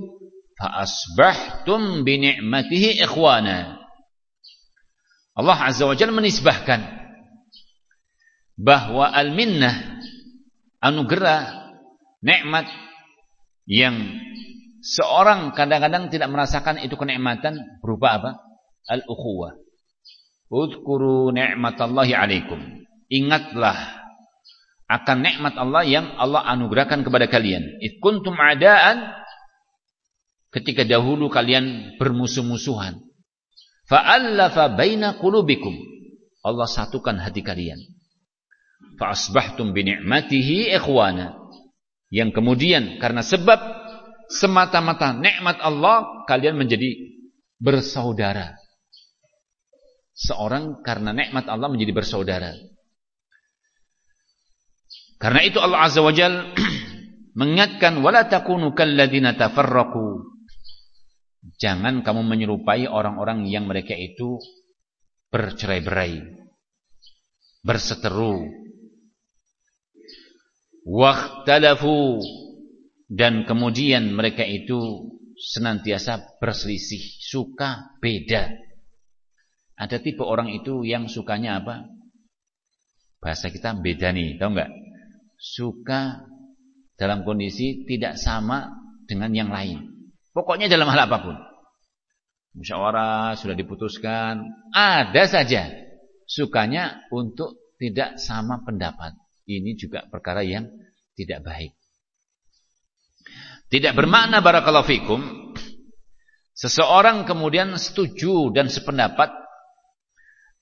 fa'asbahtum bi ni'matihi ikhwana. Allah Azza wa Jalla menisbahkan bahwa al-minnah anugerah nikmat yang seorang kadang-kadang tidak merasakan itu kenikmatan berupa apa? Al-ukhuwah. Udhkuru ni'matallahi alaikum. Ingatlah akan nikmat Allah yang Allah anugerahkan kepada kalian. Id kuntum a'daan ketika dahulu kalian bermusuh-musuhan. Fa'allafa baina qulubikum. Allah satukan hati kalian. Fa'asbahtum bini'matihi ikhwana. Yang kemudian karena sebab semata-mata nikmat Allah kalian menjadi bersaudara. Seorang karena nikmat Allah menjadi bersaudara. Karena itu Allah Azza wa Jalla mengingatkan wala takunu kalladzina Jangan kamu menyerupai orang-orang yang mereka itu bercerai-berai, berseteru, waktalafu dan kemudian mereka itu senantiasa berselisih, suka beda. Ada tipe orang itu yang sukanya apa? Bahasa kita beda nih, tahu nggak? Suka dalam kondisi tidak sama dengan yang lain. Pokoknya dalam hal apa pun. Musyawarah sudah diputuskan, ada saja sukanya untuk tidak sama pendapat. Ini juga perkara yang tidak baik. Tidak bermakna barakallahu fikum seseorang kemudian setuju dan sependapat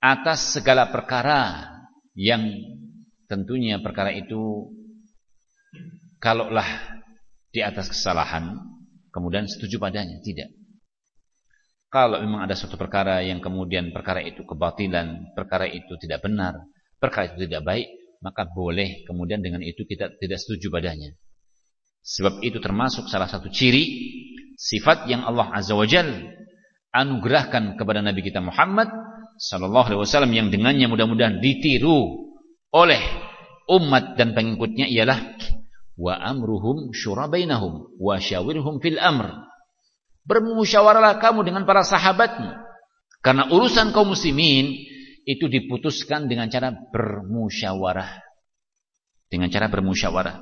atas segala perkara yang tentunya perkara itu kalaulah di atas kesalahan kemudian setuju padanya, tidak. Kalau memang ada suatu perkara yang kemudian perkara itu kebatilan, perkara itu tidak benar, perkara itu tidak baik, maka boleh kemudian dengan itu kita tidak setuju padanya. Sebab itu termasuk salah satu ciri sifat yang Allah Azza wa Jal anugerahkan kepada Nabi kita Muhammad sallallahu alaihi wasallam yang dengannya mudah-mudahan ditiru oleh umat dan pengikutnya ialah wa amruhum syura bainahum wa syawirhum fil amr. Bermusyawarahlah kamu dengan para sahabatmu. Karena urusan kaum muslimin itu diputuskan dengan cara bermusyawarah. Dengan cara bermusyawarah.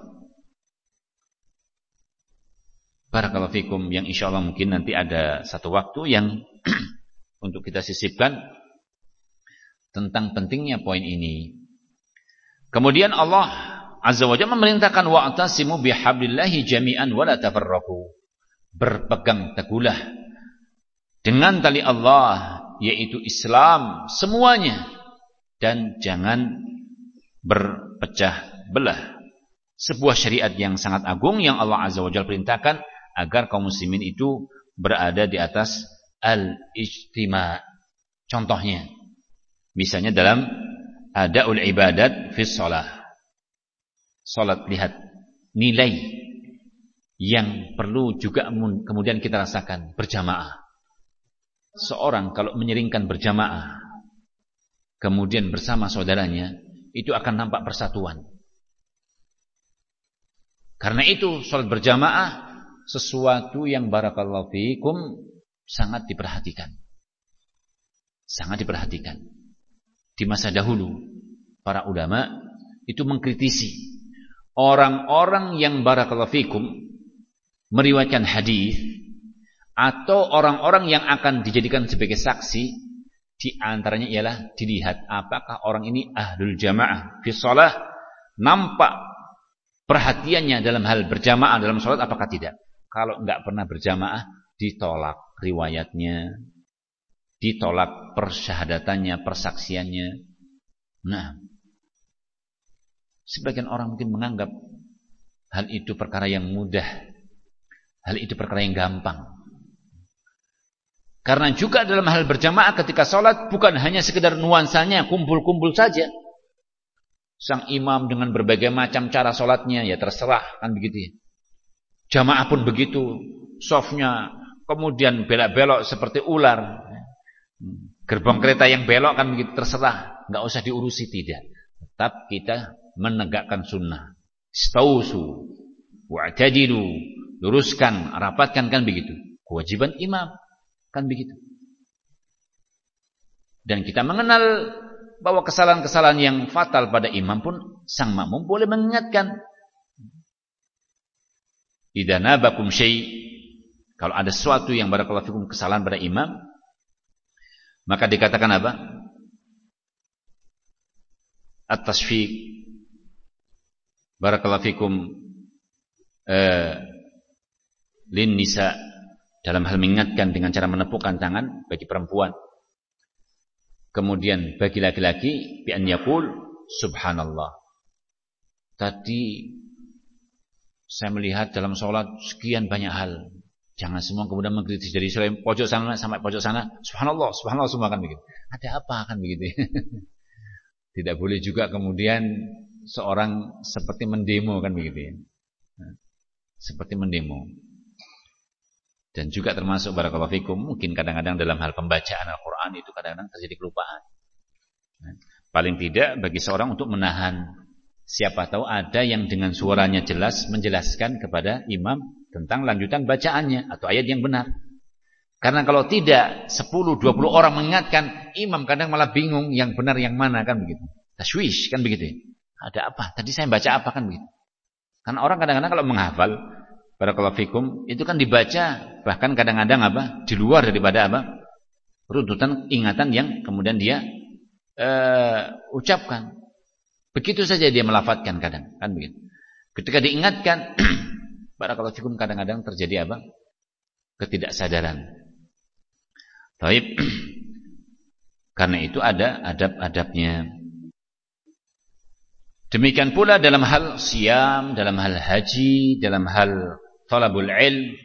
Barakallahu fikum yang insyaallah mungkin nanti ada satu waktu yang untuk kita sisipkan tentang pentingnya poin ini. Kemudian Allah Azza wa Jalla memerintahkan wa'tasimu bihablillahi jami'an wa la tafarraqu. Berpegang teguhlah dengan tali Allah yaitu Islam semuanya dan jangan berpecah belah. Sebuah syariat yang sangat agung yang Allah Azza wa Jalla perintahkan agar kaum muslimin itu berada di atas al-ijtima. Contohnya misalnya dalam adaul ibadat fi shalah Salat lihat nilai yang perlu juga kemudian kita rasakan berjamaah. Seorang kalau menyeringkan berjamaah kemudian bersama saudaranya itu akan nampak persatuan. Karena itu salat berjamaah sesuatu yang barakallahu fiikum sangat diperhatikan. Sangat diperhatikan. Di masa dahulu para ulama itu mengkritisi orang-orang yang barakallahu fikum meriwayatkan hadis atau orang-orang yang akan dijadikan sebagai saksi di antaranya ialah dilihat apakah orang ini ahlul jamaah fi shalah nampak perhatiannya dalam hal berjamaah dalam salat apakah tidak kalau enggak pernah berjamaah ditolak riwayatnya ditolak persyahadatannya persaksiannya nah Sebagian orang mungkin menganggap hal itu perkara yang mudah. Hal itu perkara yang gampang. Karena juga dalam hal berjamaah ketika sholat bukan hanya sekedar nuansanya kumpul-kumpul saja. Sang imam dengan berbagai macam cara sholatnya ya terserah kan begitu ya. Jamaah pun begitu. Softnya kemudian belok-belok seperti ular. Gerbong kereta yang belok kan begitu terserah. nggak usah diurusi tidak. Tetap kita menegakkan sunnah. Stausu, wa'tadilu, luruskan, rapatkan kan begitu. Kewajiban imam kan begitu. Dan kita mengenal bahwa kesalahan-kesalahan yang fatal pada imam pun sang makmum boleh mengingatkan. Idza nabakum syai' kalau ada sesuatu yang barakallahu fikum kesalahan pada imam maka dikatakan apa? At-tasfiq barakallahu fikum eh, lin nisa dalam hal mengingatkan dengan cara menepukkan tangan bagi perempuan. Kemudian bagi laki-laki bi an yaqul subhanallah. Tadi saya melihat dalam sholat sekian banyak hal. Jangan semua kemudian mengkritis dari pojok sana sampai pojok sana. Subhanallah, subhanallah semua kan begitu. Ada apa kan begitu. Tidak boleh juga kemudian seorang seperti mendemo kan begitu ya. Seperti mendemo. Dan juga termasuk barakallahu fikum mungkin kadang-kadang dalam hal pembacaan Al-Qur'an itu kadang-kadang terjadi kelupaan. Paling tidak bagi seorang untuk menahan siapa tahu ada yang dengan suaranya jelas menjelaskan kepada imam tentang lanjutan bacaannya atau ayat yang benar. Karena kalau tidak 10 20 orang mengingatkan, imam kadang malah bingung yang benar yang mana kan begitu. Taswish kan begitu. Ya? Ada apa? Tadi saya baca apa kan begitu. Karena orang kadang-kadang kalau menghafal barakallahu fikum itu kan dibaca bahkan kadang-kadang apa? di luar daripada apa? runtutan ingatan yang kemudian dia uh, ucapkan. Begitu saja dia melafatkan kadang kan begitu. Ketika diingatkan barakallahu fikum kadang-kadang terjadi apa? ketidaksadaran. Taib. Karena itu ada adab-adabnya. Demikian pula dalam hal siam, dalam hal haji, dalam hal talabul ilm,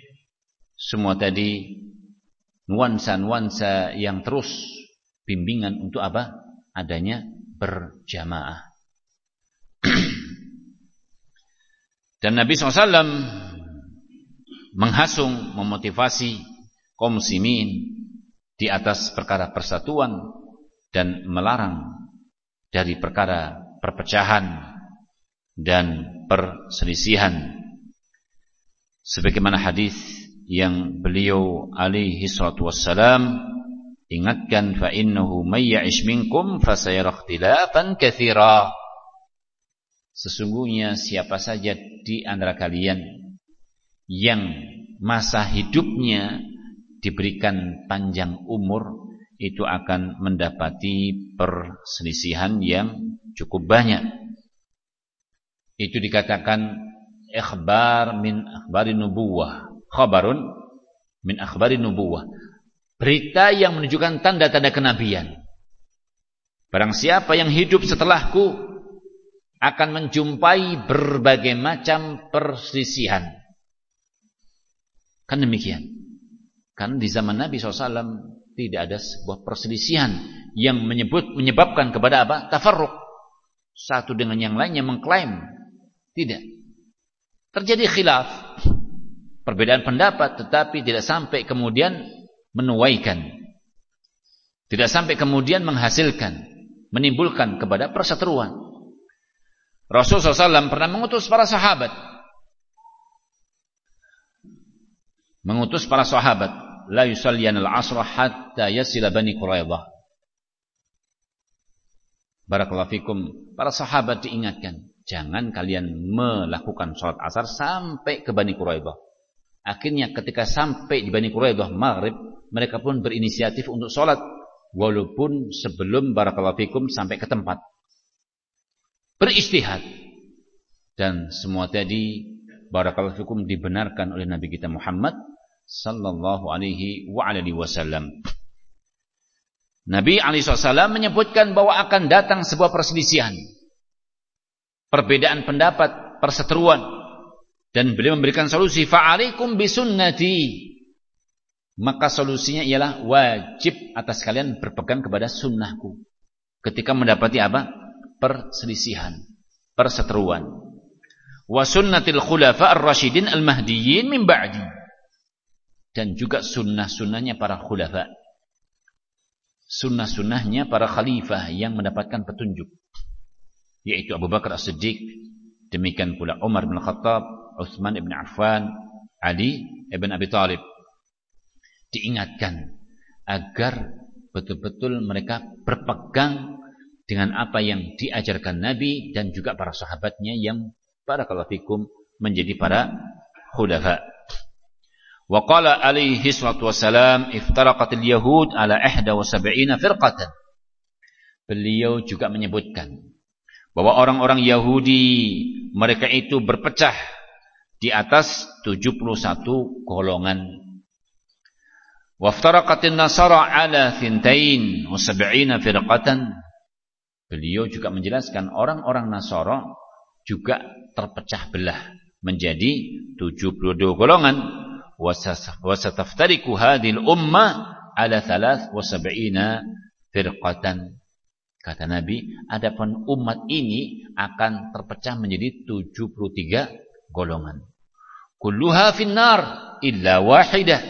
semua tadi nuansa-nuansa yang terus bimbingan untuk apa? Adanya berjamaah. Dan Nabi SAW menghasung, memotivasi kaum muslimin di atas perkara persatuan dan melarang dari perkara perpecahan dan perselisihan sebagaimana hadis yang beliau alaihi salatu wassalam ingatkan fa innahu may ya'ish minkum fasayara ikhtilafan katsira sesungguhnya siapa saja di antara kalian yang masa hidupnya diberikan panjang umur itu akan mendapati perselisihan yang cukup banyak. Itu dikatakan ikhbar min akhbarin nubuwah. Khabarun min akhbarin nubuwah. Berita yang menunjukkan tanda-tanda kenabian. Barang siapa yang hidup setelahku akan menjumpai berbagai macam perselisihan. Kan demikian. Kan di zaman Nabi SAW tidak ada sebuah perselisihan yang menyebut menyebabkan kepada apa? Tafarruq. Satu dengan yang lainnya mengklaim. Tidak. Terjadi khilaf. Perbedaan pendapat tetapi tidak sampai kemudian menuaikan. Tidak sampai kemudian menghasilkan. Menimbulkan kepada perseteruan. Rasulullah SAW pernah mengutus para sahabat mengutus para sahabat la yusalliyan al-asra hatta yasila bani Quraidah. Barakallahu fikum. Para sahabat diingatkan, jangan kalian melakukan salat asar sampai ke Bani Quraidah. Akhirnya ketika sampai di Bani Quraidah maghrib, mereka pun berinisiatif untuk salat walaupun sebelum barakallahu fikum sampai ke tempat. Beristihad. Dan semua tadi barakallahu fikum dibenarkan oleh Nabi kita Muhammad sallallahu alaihi wasallam. Nabi alaihi wasallam menyebutkan bahwa akan datang sebuah perselisihan. Perbedaan pendapat, perseteruan dan beliau memberikan solusi fa'alaikum bisunnati. Maka solusinya ialah wajib atas kalian berpegang kepada sunnahku. Ketika mendapati apa? Perselisihan, perseteruan. Wa sunnatil khulafa ar-rasyidin al-mahdiyyin min ba'di dan juga sunnah-sunnahnya para khulafa. Sunnah-sunnahnya para khalifah yang mendapatkan petunjuk. Yaitu Abu Bakar As-Siddiq, demikian pula Umar bin Khattab, Uthman bin Affan, Ali bin Abi Talib. Diingatkan agar betul-betul mereka berpegang dengan apa yang diajarkan Nabi dan juga para sahabatnya yang para kalafikum menjadi para khulafa. Wa qala alaihi salatu wassalam iftaraqatil yahud ala 71 firqatan. Beliau juga menyebutkan bahwa orang-orang Yahudi mereka itu berpecah di atas 71 golongan. Waftaraqatin nasara ala thintain wa firqatan. Beliau juga menjelaskan orang-orang Nasara juga terpecah belah menjadi 72 golongan. Wasataftariku hadhil ummah ala thalath wa sab'ina firqatan. Kata Nabi, adapun umat ini akan terpecah menjadi 73 golongan. Kulluha finnar illa wahidah.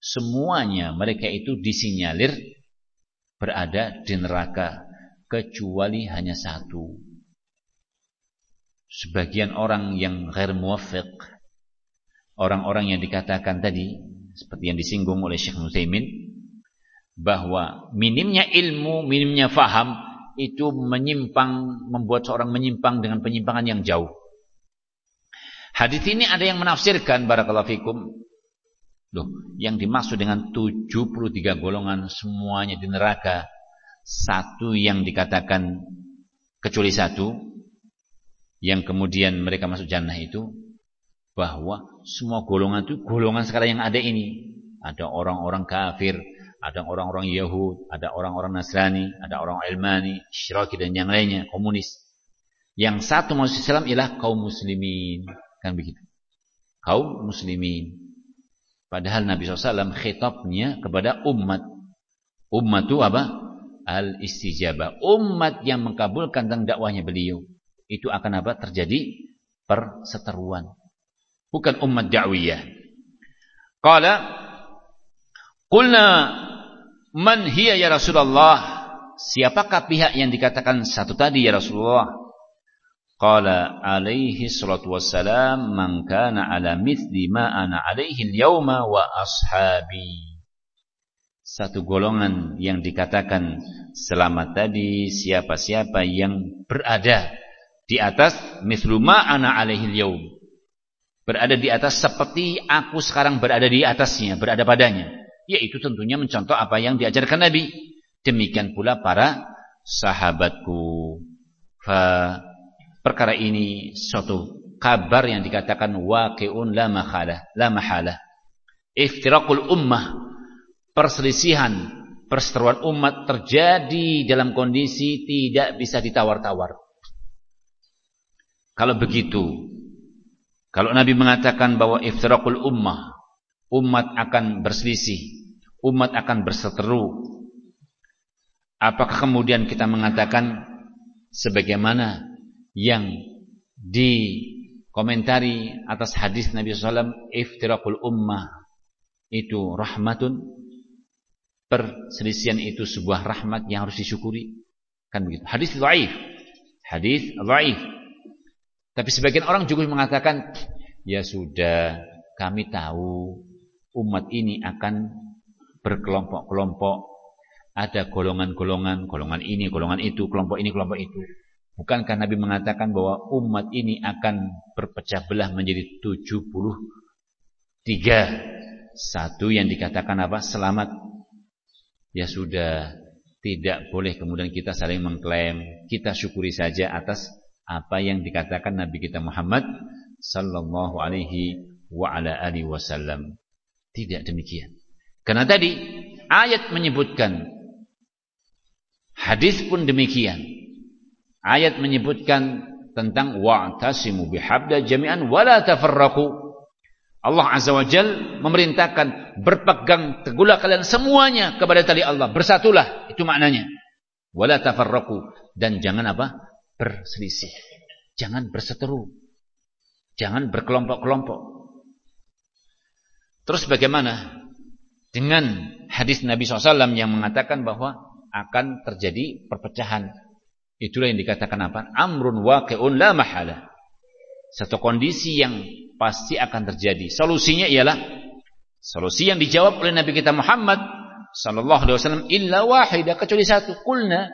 Semuanya mereka itu disinyalir berada di neraka kecuali hanya satu. Sebagian orang yang ghair muwafiq, orang-orang yang dikatakan tadi seperti yang disinggung oleh Syekh Nusaimin bahwa minimnya ilmu, minimnya faham itu menyimpang, membuat seorang menyimpang dengan penyimpangan yang jauh. Hadis ini ada yang menafsirkan barakallahu fikum. Loh, yang dimaksud dengan 73 golongan semuanya di neraka. Satu yang dikatakan kecuali satu yang kemudian mereka masuk jannah itu bahwa semua golongan itu golongan sekarang yang ada ini. Ada orang-orang kafir, ada orang-orang Yahud, ada orang-orang Nasrani, ada orang Ilmani, Syiraki dan yang lainnya, komunis. Yang satu masuk Islam ialah kaum muslimin. Kan begitu. Kaum muslimin. Padahal Nabi SAW khitabnya kepada umat. Umat itu apa? Al-istijabah. Umat yang mengkabulkan tentang dakwahnya beliau. Itu akan apa? Terjadi perseteruan. Bukan umat da'wiyah. Qala Qulna Man hiya ya Rasulullah? Siapakah pihak yang dikatakan satu tadi ya Rasulullah? Qala alaihi salatu wassalam man kana ala mithli ma ana alaihi al-yawma wa ashabi. Satu golongan yang dikatakan selamat tadi siapa-siapa yang berada di atas mithlu ma ana alaihi al-yawm. Berada di atas seperti aku sekarang berada di atasnya, berada padanya yaitu tentunya mencontoh apa yang diajarkan Nabi. Demikian pula para sahabatku. Fa, perkara ini suatu kabar yang dikatakan waqi'un la mahalah, la mahalah. Iftiraqul ummah, perselisihan, perseteruan umat terjadi dalam kondisi tidak bisa ditawar-tawar. Kalau begitu, kalau Nabi mengatakan bahwa iftiraqul ummah, umat akan berselisih, umat akan berseteru. Apakah kemudian kita mengatakan sebagaimana yang dikomentari atas hadis Nabi SAW iftirakul ummah itu rahmatun. Perselisihan itu sebuah rahmat yang harus disyukuri. Kan begitu. Hadis dhaif. Hadis dhaif. Tapi sebagian orang juga mengatakan ya sudah kami tahu umat ini akan berkelompok-kelompok, ada golongan-golongan, golongan ini, golongan itu, kelompok ini, kelompok itu. Bukankah Nabi mengatakan bahwa umat ini akan berpecah belah menjadi 73? Satu yang dikatakan apa? Selamat. Ya sudah, tidak boleh kemudian kita saling mengklaim. Kita syukuri saja atas apa yang dikatakan Nabi kita Muhammad sallallahu alaihi wa ala alihi wasallam. Tidak demikian. Karena tadi ayat menyebutkan hadis pun demikian. Ayat menyebutkan tentang wa'tasimu bihabda jami'an wala tafarraqu. Allah Azza wa Jal memerintahkan berpegang teguhlah kalian semuanya kepada tali Allah. Bersatulah, itu maknanya. Wala tafarraqu dan jangan apa? berselisih. Jangan berseteru. Jangan berkelompok-kelompok. Terus bagaimana dengan hadis Nabi SAW yang mengatakan bahwa akan terjadi perpecahan. Itulah yang dikatakan apa? Amrun waqi'un la mahala. Satu kondisi yang pasti akan terjadi. Solusinya ialah solusi yang dijawab oleh Nabi kita Muhammad sallallahu alaihi wasallam illa wahidah kecuali satu. Qulna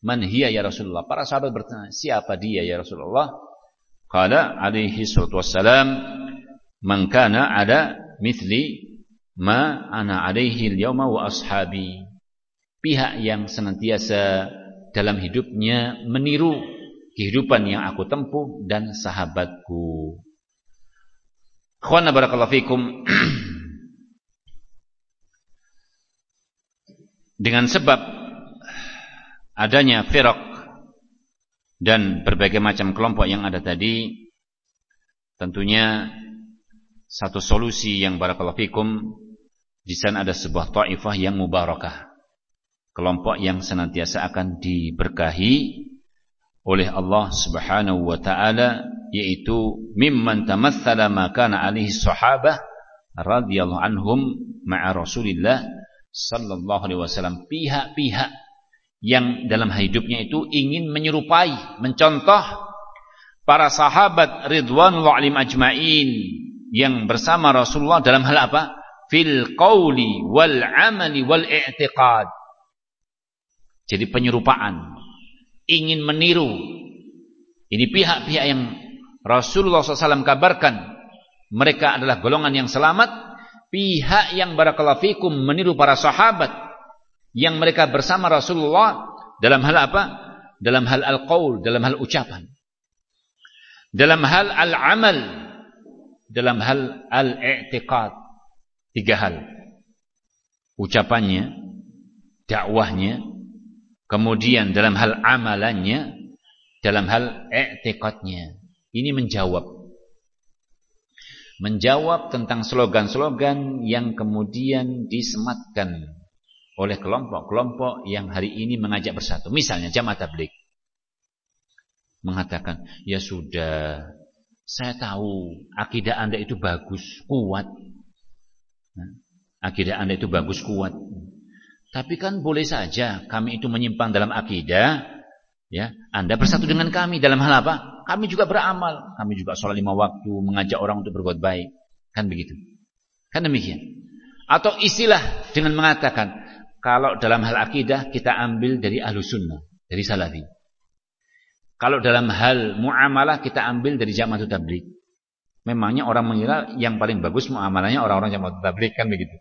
man hiya ya Rasulullah? Para sahabat bertanya, siapa dia ya Rasulullah? Qala alaihi salatu wassalam man kana ada mithli ma ana alaihi al-yawma wa ashabi. Pihak yang senantiasa dalam hidupnya meniru kehidupan yang aku tempuh dan sahabatku. Khwana barakallahu fikum. dengan sebab adanya firaq dan berbagai macam kelompok yang ada tadi tentunya satu solusi yang barakallahu fikum di sana ada sebuah taifah yang mubarakah kelompok yang senantiasa akan diberkahi oleh Allah Subhanahu wa taala yaitu mimman tamatsala ma kana alaihi sahabah radhiyallahu anhum ma'a Rasulillah sallallahu alaihi wasallam. Pihak-pihak yang dalam hidupnya itu ingin menyerupai mencontoh para sahabat ridwanullah alim ajmain yang bersama Rasulullah dalam hal apa? Fil qauli wal amali wal i'tiqad jadi penyerupaan ingin meniru. Ini pihak-pihak yang Rasulullah SAW kabarkan mereka adalah golongan yang selamat. Pihak yang barakallahu fikum meniru para sahabat yang mereka bersama Rasulullah dalam hal apa? Dalam hal al-qaul, dalam hal ucapan. Dalam hal al-amal, dalam hal al-i'tiqad. Tiga hal. Ucapannya, dakwahnya, Kemudian dalam hal amalannya, dalam hal i'tiqadnya. Ini menjawab. Menjawab tentang slogan-slogan yang kemudian disematkan oleh kelompok-kelompok yang hari ini mengajak bersatu. Misalnya jamaah tablik. Mengatakan, ya sudah, saya tahu akidah anda itu bagus, kuat. Nah, akidah anda itu bagus, kuat. Tapi kan boleh saja kami itu menyimpang dalam akidah, ya. Anda bersatu dengan kami dalam hal apa? Kami juga beramal, kami juga sholat lima waktu, mengajak orang untuk berbuat baik, kan begitu? Kan demikian. Atau istilah dengan mengatakan kalau dalam hal akidah kita ambil dari ahlu sunnah, dari salafi. Kalau dalam hal muamalah kita ambil dari jamaah tabligh. Memangnya orang mengira yang paling bagus muamalahnya orang-orang jamaah tabligh kan begitu.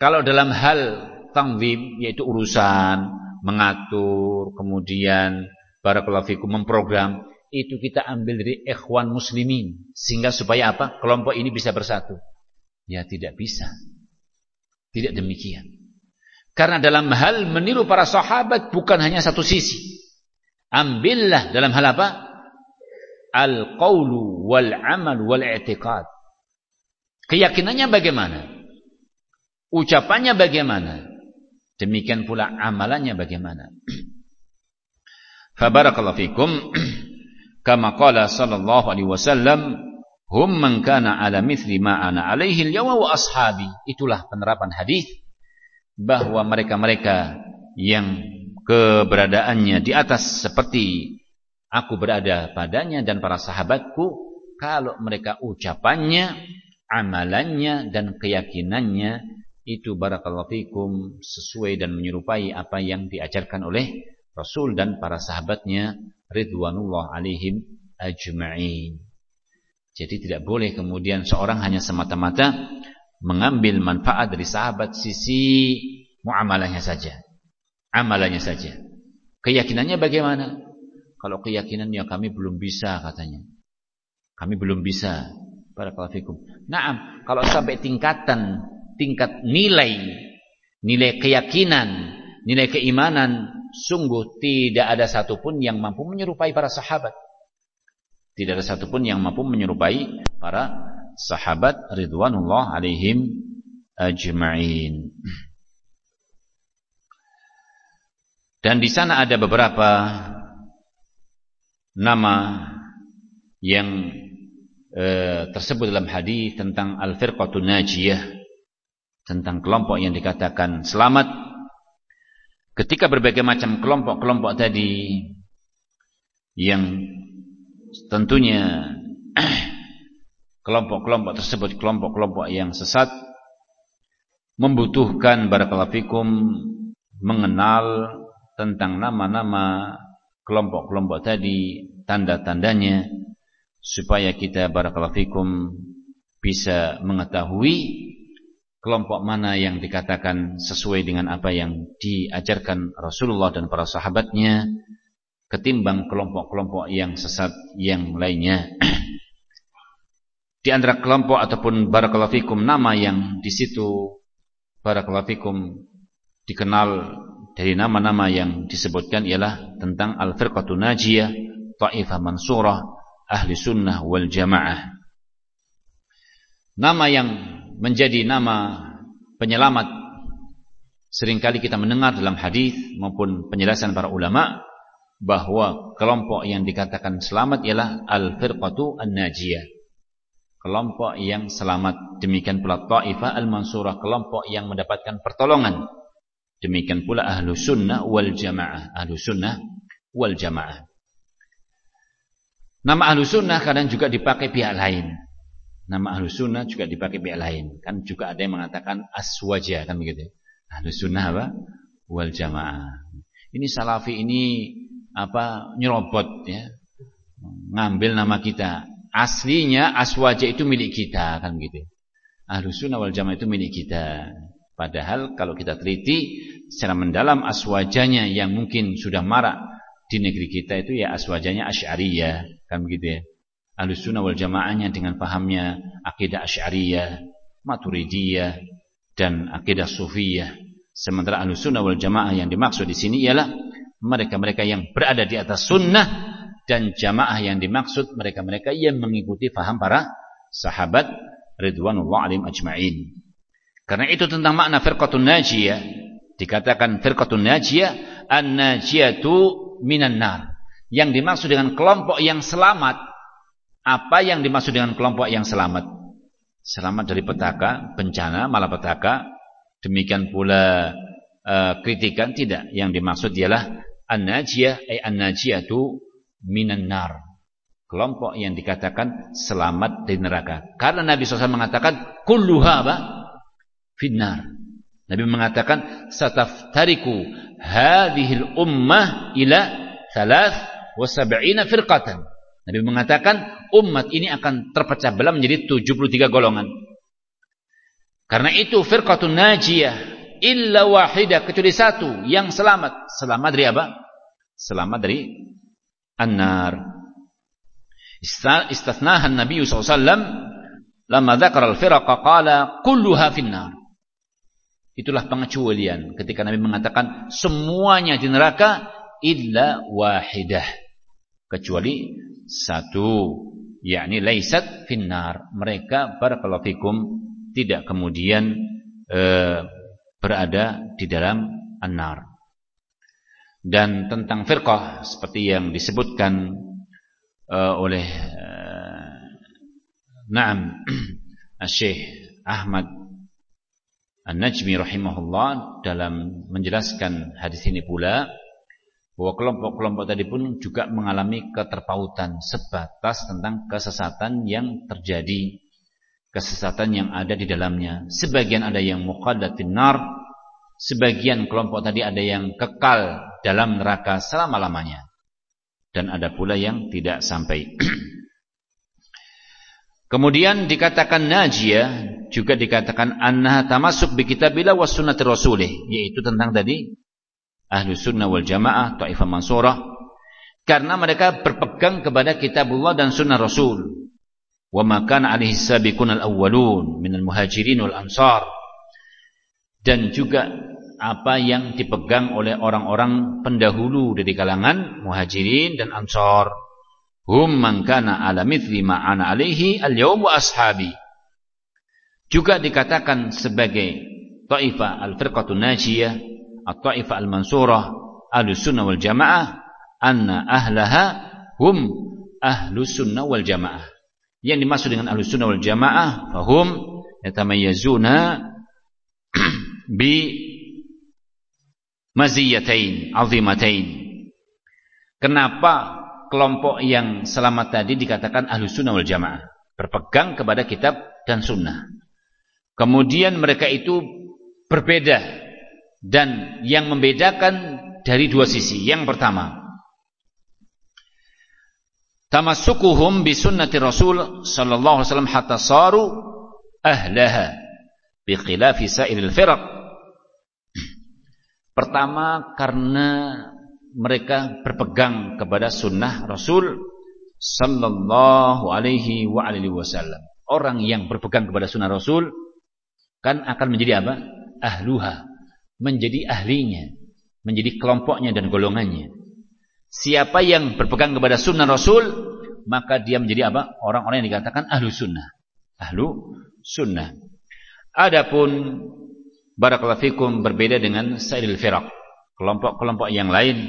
Kalau dalam hal tangzim yaitu urusan mengatur kemudian barakallahu fikum memprogram itu kita ambil dari ikhwan muslimin. Sehingga supaya apa? Kelompok ini bisa bersatu. Ya tidak bisa. Tidak demikian. Karena dalam hal meniru para sahabat bukan hanya satu sisi. Ambillah dalam hal apa? Al qawlu wal amal wal i'tiqad keyakinannya bagaimana? Ucapannya bagaimana Demikian pula amalannya bagaimana. Fabarakallahu fikum kama qala sallallahu alaihi wasallam hum man kana ala mithli ma ana alaihi al-yawma wa ashabi. Itulah penerapan hadis bahwa mereka-mereka yang keberadaannya di atas seperti aku berada padanya dan para sahabatku kalau mereka ucapannya, amalannya dan keyakinannya itu barakallahu fikum sesuai dan menyerupai apa yang diajarkan oleh Rasul dan para sahabatnya ridwanullah alaihim ajma'in. Jadi tidak boleh kemudian seorang hanya semata-mata mengambil manfaat dari sahabat sisi muamalahnya saja. Amalannya saja. Keyakinannya bagaimana? Kalau keyakinannya kami belum bisa katanya. Kami belum bisa. Barakallahu fikum. Naam, kalau sampai tingkatan tingkat nilai nilai keyakinan, nilai keimanan sungguh tidak ada satupun yang mampu menyerupai para sahabat. Tidak ada satupun yang mampu menyerupai para sahabat ridwanullah alaihim ajma'in. Dan di sana ada beberapa nama yang eh, tersebut dalam hadis tentang al-firqatun najiyah tentang kelompok yang dikatakan selamat. Ketika berbagai macam kelompok-kelompok tadi yang tentunya kelompok-kelompok tersebut kelompok-kelompok yang sesat membutuhkan barakallahu fikum mengenal tentang nama-nama kelompok-kelompok tadi tanda-tandanya supaya kita barakallahu fikum bisa mengetahui kelompok mana yang dikatakan sesuai dengan apa yang diajarkan Rasulullah dan para sahabatnya ketimbang kelompok-kelompok yang sesat yang lainnya. di antara kelompok ataupun barakallahu fikum nama yang di situ barakallahu fikum dikenal dari nama-nama yang disebutkan ialah tentang al-firqatun najiyah, ta'ifah mansurah, ahli sunnah wal jamaah. Nama yang menjadi nama penyelamat sering kali kita mendengar dalam hadis maupun penjelasan para ulama bahwa kelompok yang dikatakan selamat ialah al-firqatu an-najiyah. Kelompok yang selamat. Demikian pula ta'ifah al-mansurah, kelompok yang mendapatkan pertolongan Demikian pula ahlu sunnah wal jamaah. Ahlu sunnah wal jamaah. Nama ahlu sunnah kadang juga dipakai pihak lain. Nama ahlu sunnah juga dipakai pihak lain. Kan juga ada yang mengatakan aswaja. Kan begitu. Ahlu sunnah apa? Wal jamaah. Ini salafi ini apa nyerobot ya. Ngambil nama kita. Aslinya aswaja itu milik kita. Kan begitu. Ahlu sunnah wal jamaah itu milik kita. Padahal kalau kita teliti secara mendalam aswajanya yang mungkin sudah marak di negeri kita itu ya aswajanya asy'ariyah kan begitu ya. Ahlussunnah wal jamaahnya dengan pahamnya akidah asy'ariyah, maturidiyah dan akidah sufiyah. Sementara ahlussunnah wal jamaah yang dimaksud di sini ialah mereka-mereka yang berada di atas sunnah dan jamaah yang dimaksud mereka-mereka yang mengikuti faham para sahabat ridwanullah alim ajma'in. Karena itu tentang makna firqatun najiyah. Dikatakan firqatun najiyah, an-najiyatu minan nar. Yang dimaksud dengan kelompok yang selamat, apa yang dimaksud dengan kelompok yang selamat? Selamat dari petaka, bencana, malapetaka. Demikian pula uh, kritikan tidak. Yang dimaksud ialah an-najiyah ay an-najiyatu minan nar. Kelompok yang dikatakan selamat dari neraka. Karena Nabi SAW mengatakan kulluha apa? finnar. Nabi mengatakan sataftariku hadhil ummah ila thalath wa sab'ina firqatan. Nabi mengatakan umat ini akan terpecah belah menjadi 73 golongan. Karena itu firqatun najiyah illa wahidah kecuali satu yang selamat. Selamat dari apa? Selamat dari an-nar. Istathnaha Nabi SAW lama dzakara al-firqa qala kulluha finnar. Itulah pengecualian ketika Nabi mengatakan semuanya di neraka illa wahidah kecuali satu yakni laisat finnar. Mereka barakallahu tidak kemudian e, berada di dalam an-nar. Dan tentang firqah seperti yang disebutkan e, oleh e, Naam Syekh Ahmad An-Najmi rahimahullah dalam menjelaskan hadis ini pula bahwa kelompok-kelompok tadi pun juga mengalami keterpautan sebatas tentang kesesatan yang terjadi, kesesatan yang ada di dalamnya. Sebagian ada yang muqaddatin nar, sebagian kelompok tadi ada yang kekal dalam neraka selama-lamanya. Dan ada pula yang tidak sampai. Kemudian dikatakan najiyah juga dikatakan annaha tamasuk bi kitabillah was sunnati rasulih yaitu tentang tadi ahlu sunnah wal jamaah taifah mansurah karena mereka berpegang kepada kitabullah dan sunnah rasul. Wa ma kana alaihi sabiqun al awwalun minal muhajirin wal ansar. Dan juga apa yang dipegang oleh orang-orang pendahulu dari kalangan muhajirin dan ansar. Hum man kana ala mithli ma ana alaihi al yawm wa ashabi. Juga dikatakan sebagai ta'ifah al-firqatun najiyah at-ta'ifah al-mansurah ahlus sunnah wal jamaah anna ahlaha hum ahlus sunnah wal jamaah yang dimaksud dengan ahlus sunnah wal jamaah fahum yatamayyazuna bi maziyatain azimatain. Kenapa kelompok yang selamat tadi dikatakan ahlus sunnah wal jamaah berpegang kepada kitab dan sunnah. Kemudian mereka itu berbeda dan yang membedakan dari dua sisi. Yang pertama, tamassukuhum bi sunnati Rasul sallallahu alaihi wasallam hatta saru ahlaha bi khilafi sa'iril firaq. Pertama karena mereka berpegang kepada sunnah Rasul sallallahu alaihi wa alihi wasallam. Orang yang berpegang kepada sunnah Rasul kan akan menjadi apa? Ahluha. Menjadi ahlinya, menjadi kelompoknya dan golongannya. Siapa yang berpegang kepada sunnah Rasul, maka dia menjadi apa? Orang-orang yang dikatakan ahlu sunnah. Ahlu sunnah. Adapun barakallahu fikum berbeda dengan sairil firaq. Kelompok-kelompok yang lain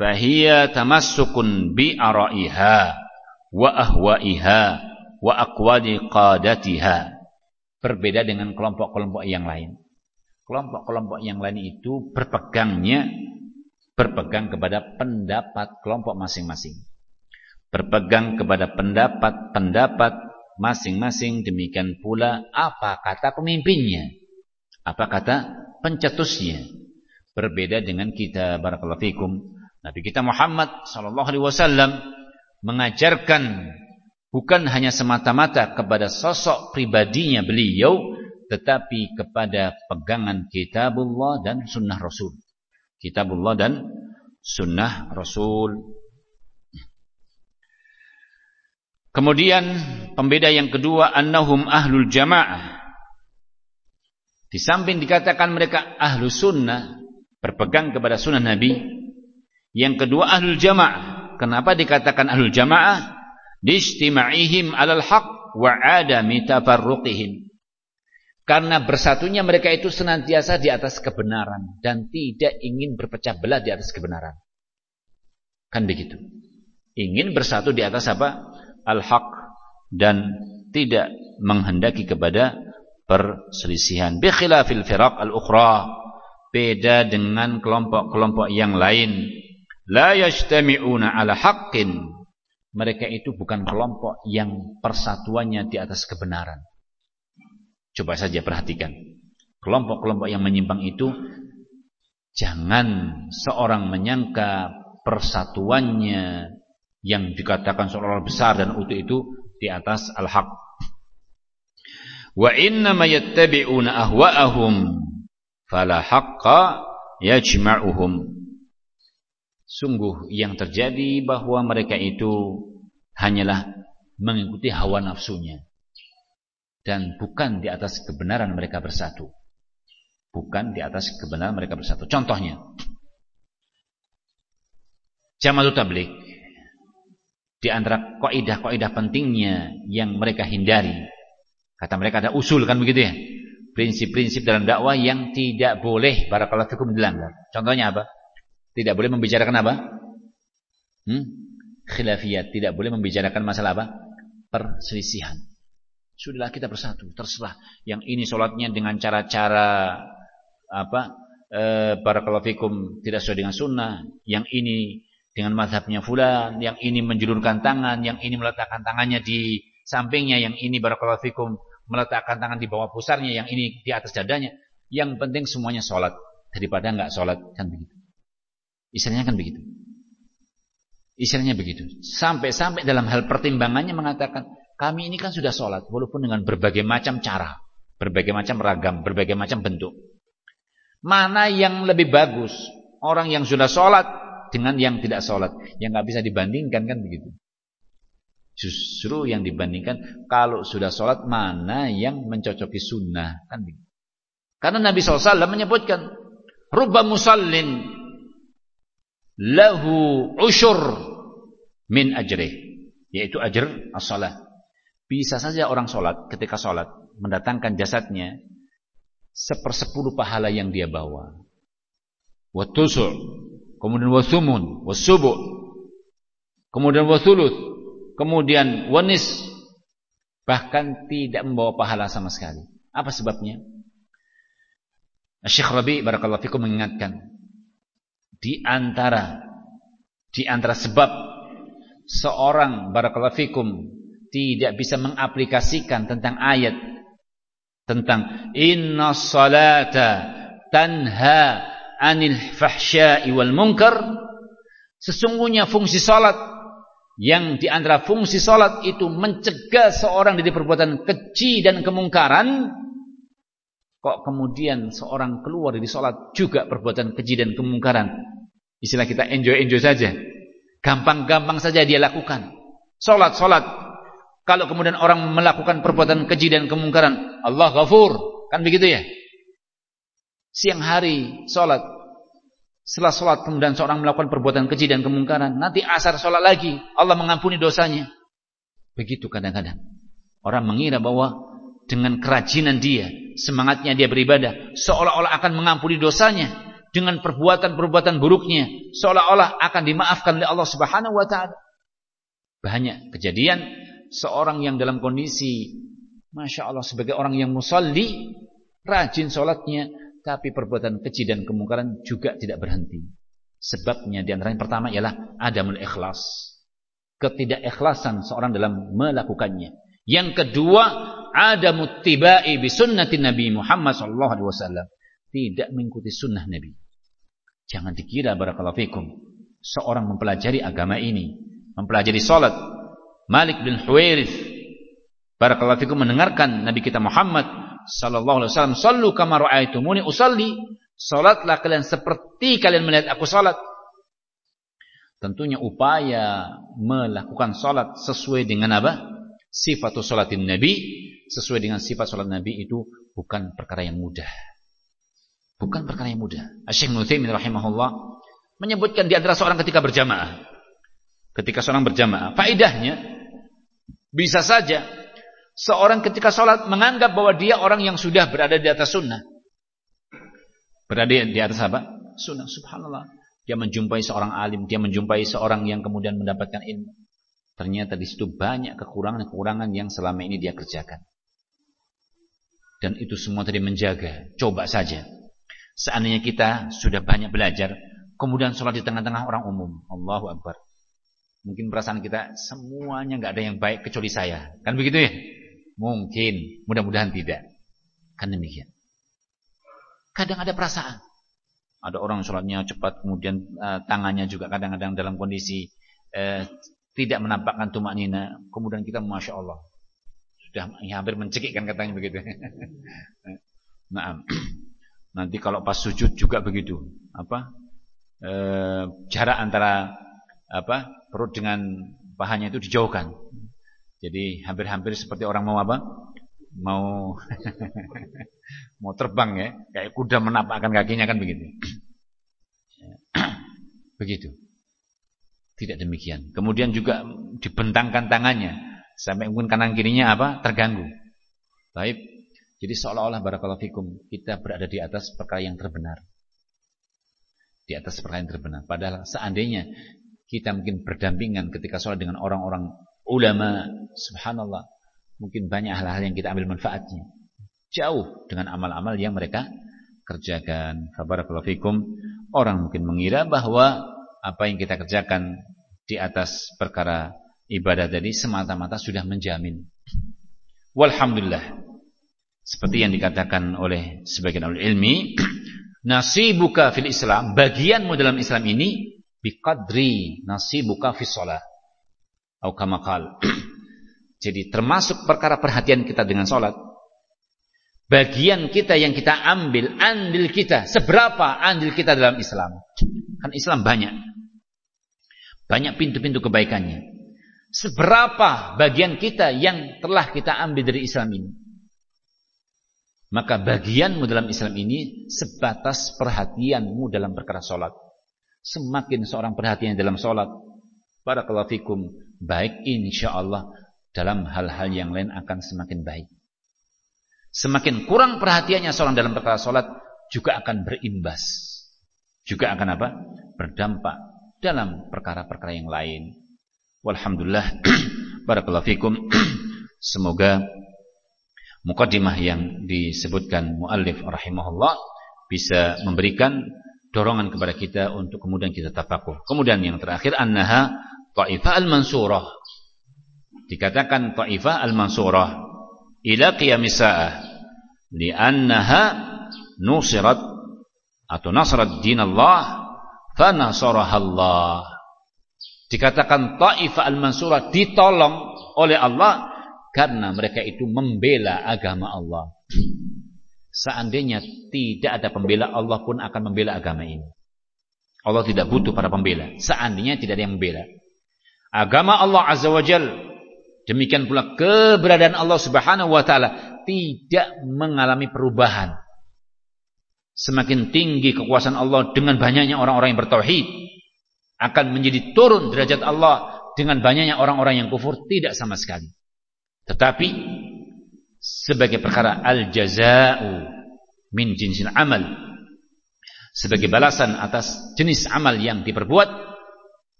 fahiya tamassukun bi araiha wa ahwaiha wa aqwadi qadatiha. Berbeda dengan kelompok-kelompok yang lain. Kelompok-kelompok yang lain itu berpegangnya berpegang kepada pendapat kelompok masing-masing. Berpegang kepada pendapat-pendapat masing-masing demikian pula apa kata pemimpinnya. Apa kata pencetusnya. Berbeda dengan kita barakallahu fikum. Nabi kita Muhammad sallallahu alaihi wasallam mengajarkan bukan hanya semata-mata kepada sosok pribadinya beliau tetapi kepada pegangan kitabullah dan sunnah Rasul kitabullah dan sunnah Rasul. Kemudian pembeda yang kedua annahum ahlul jamaah. Di samping dikatakan mereka ahlu sunnah berpegang kepada sunnah Nabi. Yang kedua ahlul jamaah. Kenapa dikatakan ahlul jamaah? Distima'ihim alal haq wa adami tafarruqihim. Karena bersatunya mereka itu senantiasa di atas kebenaran dan tidak ingin berpecah belah di atas kebenaran. Kan begitu. Ingin bersatu di atas apa? Al-haq dan tidak menghendaki kepada perselisihan. Bi khilafil firaq al-ukhra. Beda dengan kelompok-kelompok yang lain. La yajtami'una ala haqqin. Mereka itu bukan kelompok yang persatuannya di atas kebenaran. Coba saja perhatikan. Kelompok-kelompok yang menyimpang itu jangan seorang menyangka persatuannya yang dikatakan seolah besar dan utuh itu di atas al-haq. Wa inna ma yattabi'una ahwa'ahum fala haqqa yajma'uhum. Sungguh yang terjadi bahwa mereka itu hanyalah mengikuti hawa nafsunya dan bukan di atas kebenaran mereka bersatu. Bukan di atas kebenaran mereka bersatu. Contohnya, Jamatul Tablik di antara kaidah-kaidah pentingnya yang mereka hindari. Kata mereka ada usul kan begitu ya? Prinsip-prinsip dalam dakwah yang tidak boleh barakallahu fikum dilanggar. Contohnya apa? Tidak boleh membicarakan apa? Hmm? Khilafiyat, tidak boleh membicarakan masalah apa? Perselisihan. Sudahlah kita bersatu, terserah. Yang ini sholatnya dengan cara-cara apa? E, barakallahu fikum tidak sesuai dengan sunnah. Yang ini dengan mazhabnya fulan, yang ini menjulurkan tangan, yang ini meletakkan tangannya di sampingnya, yang ini barakallahu fikum meletakkan tangan di bawah pusarnya, yang ini di atas dadanya. Yang penting semuanya sholat daripada enggak sholat kan begitu. Istilahnya kan begitu. Istilahnya begitu. Sampai-sampai dalam hal pertimbangannya mengatakan kami ini kan sudah sholat, walaupun dengan berbagai macam cara, berbagai macam ragam, berbagai macam bentuk. Mana yang lebih bagus? Orang yang sudah sholat dengan yang tidak sholat. Yang nggak bisa dibandingkan kan begitu. Justru yang dibandingkan kalau sudah sholat mana yang mencocoki sunnah kan begitu. Karena Nabi SAW menyebutkan rubba musallin lahu ushur min ajrih yaitu ajr as-salah bisa saja orang sholat, ketika sholat, mendatangkan jasadnya, sepersepuluh pahala yang dia bawa. Watusul, kemudian wasumun, wasubu, kemudian wasuluth, kemudian wanis, bahkan tidak membawa pahala sama sekali. Apa sebabnya? Syekh Rabi barakallahu fikum mengingatkan di antara di antara sebab seorang barakallahu fikum tidak bisa mengaplikasikan tentang ayat tentang inna salata tanha anil fahsya'i wal munkar. Sesungguhnya fungsi salat yang di antara fungsi salat itu mencegah seorang dari perbuatan keji dan kemungkaran. Kok kemudian seorang keluar dari salat juga perbuatan keji dan kemungkaran? Istilah kita enjoy-enjoy saja. Gampang-gampang saja dia lakukan. Salat salat kalau kemudian orang melakukan perbuatan keji dan kemungkaran, Allah ghafur. Kan begitu ya? siang hari sholat, setelah sholat kemudian seorang melakukan perbuatan keji dan kemungkaran, nanti asar sholat lagi, Allah mengampuni dosanya. Begitu kadang-kadang. Orang mengira bahwa dengan kerajinan dia, semangatnya dia beribadah, seolah-olah akan mengampuni dosanya dengan perbuatan-perbuatan buruknya, seolah-olah akan dimaafkan oleh Allah Subhanahu wa taala. Banyak kejadian seorang yang dalam kondisi Masya Allah sebagai orang yang musalli Rajin sholatnya Tapi perbuatan keji dan kemungkaran juga tidak berhenti. Sebabnya di antara yang pertama ialah Adamul ikhlas. Ketidakikhlasan seorang dalam melakukannya. Yang kedua Adamut tibai bisunnati Nabi Muhammad SAW Tidak mengikuti sunnah Nabi. Jangan dikira barakallahu fikum Seorang mempelajari agama ini Mempelajari sholat Malik bin Huwairith Barakallahu fikum mendengarkan Nabi kita Muhammad sallallahu alaihi wasallam, "Shallu kama ra'aitumuni usalli." Salatlah kalian seperti kalian melihat aku salat. Tentunya upaya melakukan salat sesuai dengan apa? Sifat salatin Nabi, sesuai dengan sifat salat Nabi itu bukan perkara yang mudah. Bukan perkara yang mudah. Asy-Syaikh Nutsaimin rahimahullah menyebutkan di antara seorang ketika berjamaah. Ketika seorang berjamaah, faidahnya bisa saja seorang ketika sholat menganggap bahwa dia orang yang sudah berada di atas sunnah. Berada di atas apa? Sunnah. Subhanallah. Dia menjumpai seorang alim, dia menjumpai seorang yang kemudian mendapatkan ilmu. Ternyata di situ banyak kekurangan-kekurangan yang selama ini dia kerjakan. Dan itu semua tadi menjaga. Coba saja. Seandainya kita sudah banyak belajar, kemudian sholat di tengah-tengah orang umum. Allahu Akbar. Mungkin perasaan kita semuanya nggak ada yang baik kecuali saya. Kan begitu ya? Mungkin, mudah-mudahan tidak. Kan demikian. Kadang ada perasaan. Ada orang sholatnya cepat, kemudian uh, tangannya juga kadang-kadang dalam kondisi uh, tidak menampakkan tumak nina. Kemudian kita Masya Allah. Sudah ya, hampir mencekikkan katanya begitu. nah, nanti kalau pas sujud juga begitu. Apa? E, jarak antara apa perut dengan pahanya itu dijauhkan. Jadi hampir-hampir seperti orang mau apa? Mau mau terbang ya, kayak kuda menapakkan kakinya kan begitu. begitu. Tidak demikian. Kemudian juga dibentangkan tangannya sampai mungkin kanan kirinya apa? terganggu. Baik. Jadi seolah-olah barakallahu fikum kita berada di atas perkara yang terbenar. Di atas perkara yang terbenar. Padahal seandainya kita mungkin berdampingan ketika sholat dengan orang-orang ulama, subhanallah, mungkin banyak hal-hal yang kita ambil manfaatnya. Jauh dengan amal-amal yang mereka kerjakan. Fabarakallahu fikum. Orang mungkin mengira bahwa apa yang kita kerjakan di atas perkara ibadah tadi semata-mata sudah menjamin. Walhamdulillah. Seperti yang dikatakan oleh sebagian ulama ilmi, nasibuka fil Islam, bagianmu dalam Islam ini biqadri nasibuka fis shalah. Au kamakal. Jadi termasuk perkara perhatian kita dengan sholat. Bagian kita yang kita ambil, andil kita. Seberapa andil kita dalam Islam. Kan Islam banyak. Banyak pintu-pintu kebaikannya. Seberapa bagian kita yang telah kita ambil dari Islam ini. Maka bagianmu dalam Islam ini sebatas perhatianmu dalam perkara sholat. Semakin seorang perhatian dalam sholat. Barakallahu fikum baik insya Allah dalam hal-hal yang lain akan semakin baik. Semakin kurang perhatiannya seorang dalam perkara sholat juga akan berimbas. Juga akan apa? Berdampak dalam perkara-perkara yang lain. Walhamdulillah. Barakallahu fikum. Semoga mukaddimah yang disebutkan muallif rahimahullah bisa memberikan dorongan kepada kita untuk kemudian kita tafakuh. Kemudian yang terakhir annaha Ta'ifah al-mansurah. Dikatakan Ta'ifah al-mansurah ila qiyamis sa'ah li'annaha nusirat atau nasrat din fa. Dikatakan Ta'ifah al-mansurah ditolong oleh Allah karena mereka itu membela agama Allah. Seandainya tidak ada pembela, Allah pun akan membela agama ini. Allah tidak butuh para pembela. Seandainya tidak ada yang membela agama Allah Azza wa Jal demikian pula keberadaan Allah Subhanahu wa taala tidak mengalami perubahan semakin tinggi kekuasaan Allah dengan banyaknya orang-orang yang bertauhid akan menjadi turun derajat Allah dengan banyaknya orang-orang yang kufur tidak sama sekali tetapi sebagai perkara al-jaza'u min jinsil amal sebagai balasan atas jenis amal yang diperbuat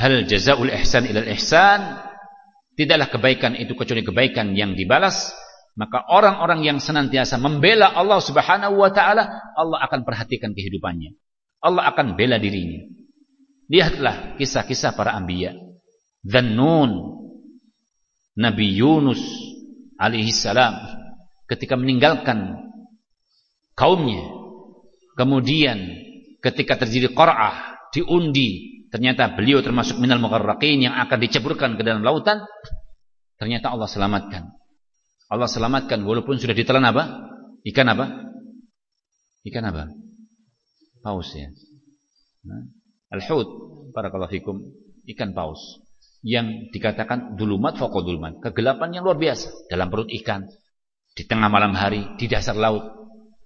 hal jazaul ihsan ilal ihsan tidaklah kebaikan itu kecuali kebaikan yang dibalas maka orang-orang yang senantiasa membela Allah Subhanahu wa taala Allah akan perhatikan kehidupannya. Allah akan bela dirinya. Lihatlah kisah-kisah para anbiya. Dhannun Nabi Yunus alaihi salam ketika meninggalkan kaumnya. Kemudian ketika terjadi qara'ah diundi ternyata beliau termasuk minal mugharraqin yang akan diceburkan ke dalam lautan ternyata Allah selamatkan. Allah selamatkan walaupun sudah ditelan apa? Ikan apa? Ikan apa? Paus ya. Nah, al-hud barakallahu fikum ikan paus yang dikatakan dulumat fokodulmat, kegelapan yang luar biasa dalam perut ikan, di tengah malam hari, di dasar laut.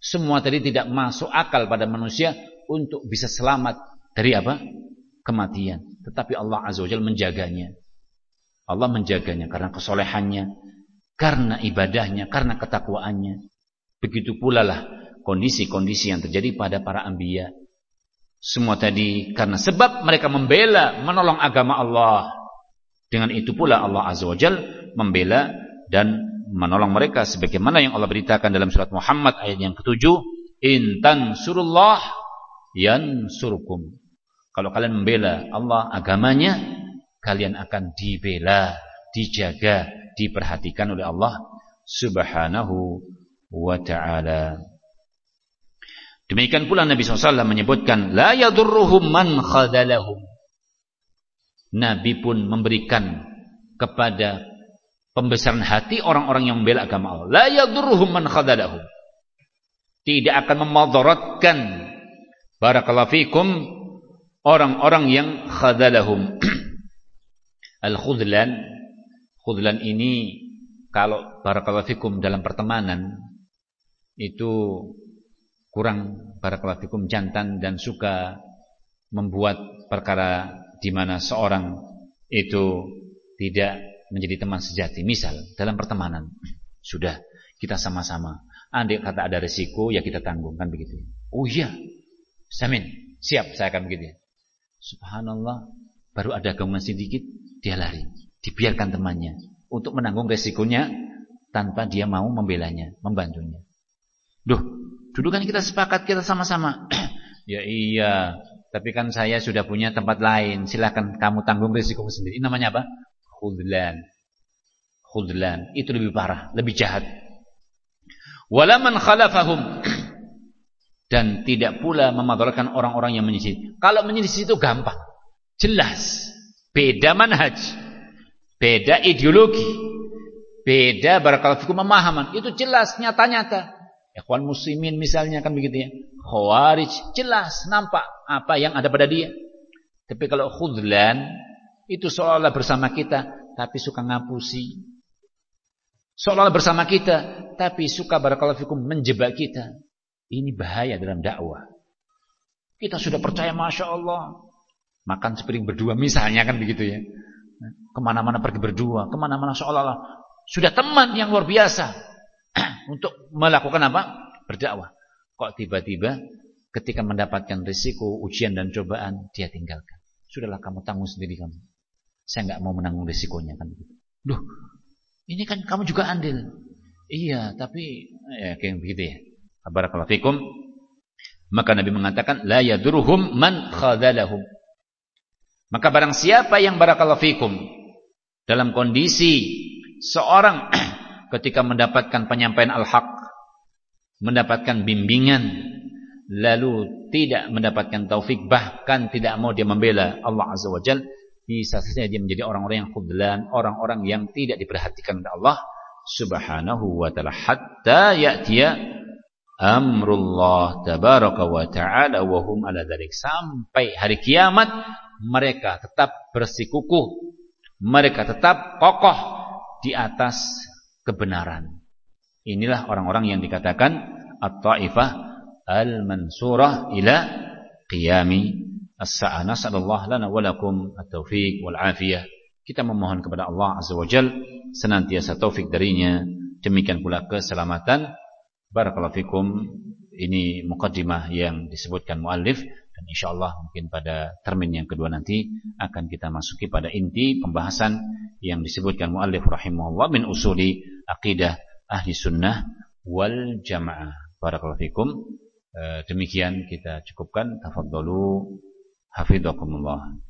Semua tadi tidak masuk akal pada manusia untuk bisa selamat dari apa? Kematian. Tetapi Allah Azza wa Jalla menjaganya. Allah menjaganya karena kesolehannya, karena ibadahnya, karena ketakwaannya. Begitu pula lah kondisi-kondisi yang terjadi pada para anbiya. Semua tadi karena sebab mereka membela, menolong agama Allah. Dengan itu pula Allah Azza wa Jal membela dan menolong mereka sebagaimana yang Allah beritakan dalam surat Muhammad ayat yang ketujuh intan surullah yansurkum. Kalau kalian membela Allah agamanya kalian akan dibela dijaga diperhatikan oleh Allah subhanahu wa ta'ala. Demikian pula Nabi SAW menyebutkan la yadurruhum man khadalahum Nabi pun memberikan kepada pembesaran hati orang-orang yang membela agama Allah. La yadurruhum man khadalahum. Tidak akan memadaratkan barakallahu fikum orang-orang yang khadalahum. Al-khudlan khudlan ini kalau barakallahu fikum dalam pertemanan itu kurang barakallahu fikum jantan dan suka membuat perkara di mana seorang itu tidak menjadi teman sejati. Misal dalam pertemanan sudah kita sama-sama. Andai kata ada resiko ya kita tanggung kan begitu. Oh iya, Samin, siap saya akan begitu. Subhanallah, baru ada gangguan sedikit dia lari, dibiarkan temannya untuk menanggung resikonya tanpa dia mau membelanya, membantunya. Duh, dulu kan kita sepakat kita sama-sama. ya iya, tapi kan saya sudah punya tempat lain. Silakan kamu tanggung risiko sendiri. Ini namanya apa? Khudlan. Khudlan. Itu lebih parah, lebih jahat. Walaman khalafahum. Dan tidak pula memadaratkan orang-orang yang menyelisih. Kalau menyelisih itu gampang. Jelas. Beda manhaj. Beda ideologi. Beda barakallahu pemahaman. Itu jelas, nyata-nyata. Ikhwan muslimin misalnya kan begitu ya. Khawarij jelas nampak apa yang ada pada dia. Tapi kalau khudlan itu seolah-olah bersama kita tapi suka ngapusi. Seolah-olah bersama kita tapi suka barakallahu fikum menjebak kita. Ini bahaya dalam dakwah. Kita sudah percaya Masya Allah. Makan sepiring berdua misalnya kan begitu ya. Ke mana-mana pergi berdua. Ke mana-mana seolah-olah. Sudah teman yang luar biasa untuk melakukan apa? Berdakwah. Kok tiba-tiba ketika mendapatkan risiko, ujian dan cobaan, dia tinggalkan. Sudahlah kamu tanggung sendiri kamu. Saya nggak mau menanggung risikonya kan. Duh, ini kan kamu juga andil. Iya, tapi ya kayak begitu ya. Barakallahu fikum. Maka Nabi mengatakan la man khadalahum. Maka barang siapa yang barakallahu fikum dalam kondisi seorang ketika mendapatkan penyampaian al-haq, mendapatkan bimbingan, lalu tidak mendapatkan taufik, bahkan tidak mau dia membela Allah Azza wa Jal, bisa saja dia menjadi orang-orang yang khudlan, orang-orang yang tidak diperhatikan oleh Allah subhanahu wa ta'ala. Hatta ya'tiya amrullah tabaraka wa ta'ala wa hum ala dhalik. Sampai hari kiamat, mereka tetap bersikukuh, mereka tetap kokoh di atas kebenaran. Inilah orang-orang yang dikatakan at-taifah al-mansurah ila qiyami as-sa'ah. Nas'alullah lana wa lakum at-taufiq wal afiyah. Kita memohon kepada Allah Azza wa Jal senantiasa taufik darinya. Demikian pula keselamatan. Barakallahu fikum. Ini mukaddimah yang disebutkan muallif dan insyaallah mungkin pada termin yang kedua nanti akan kita masuki pada inti pembahasan yang disebutkan muallif rahimahullah min usuli aqidah ahli sunnah wal jamaah. Barakallahu fikum. Eh, demikian kita cukupkan. Tafadhalu. Hafidhakumullah.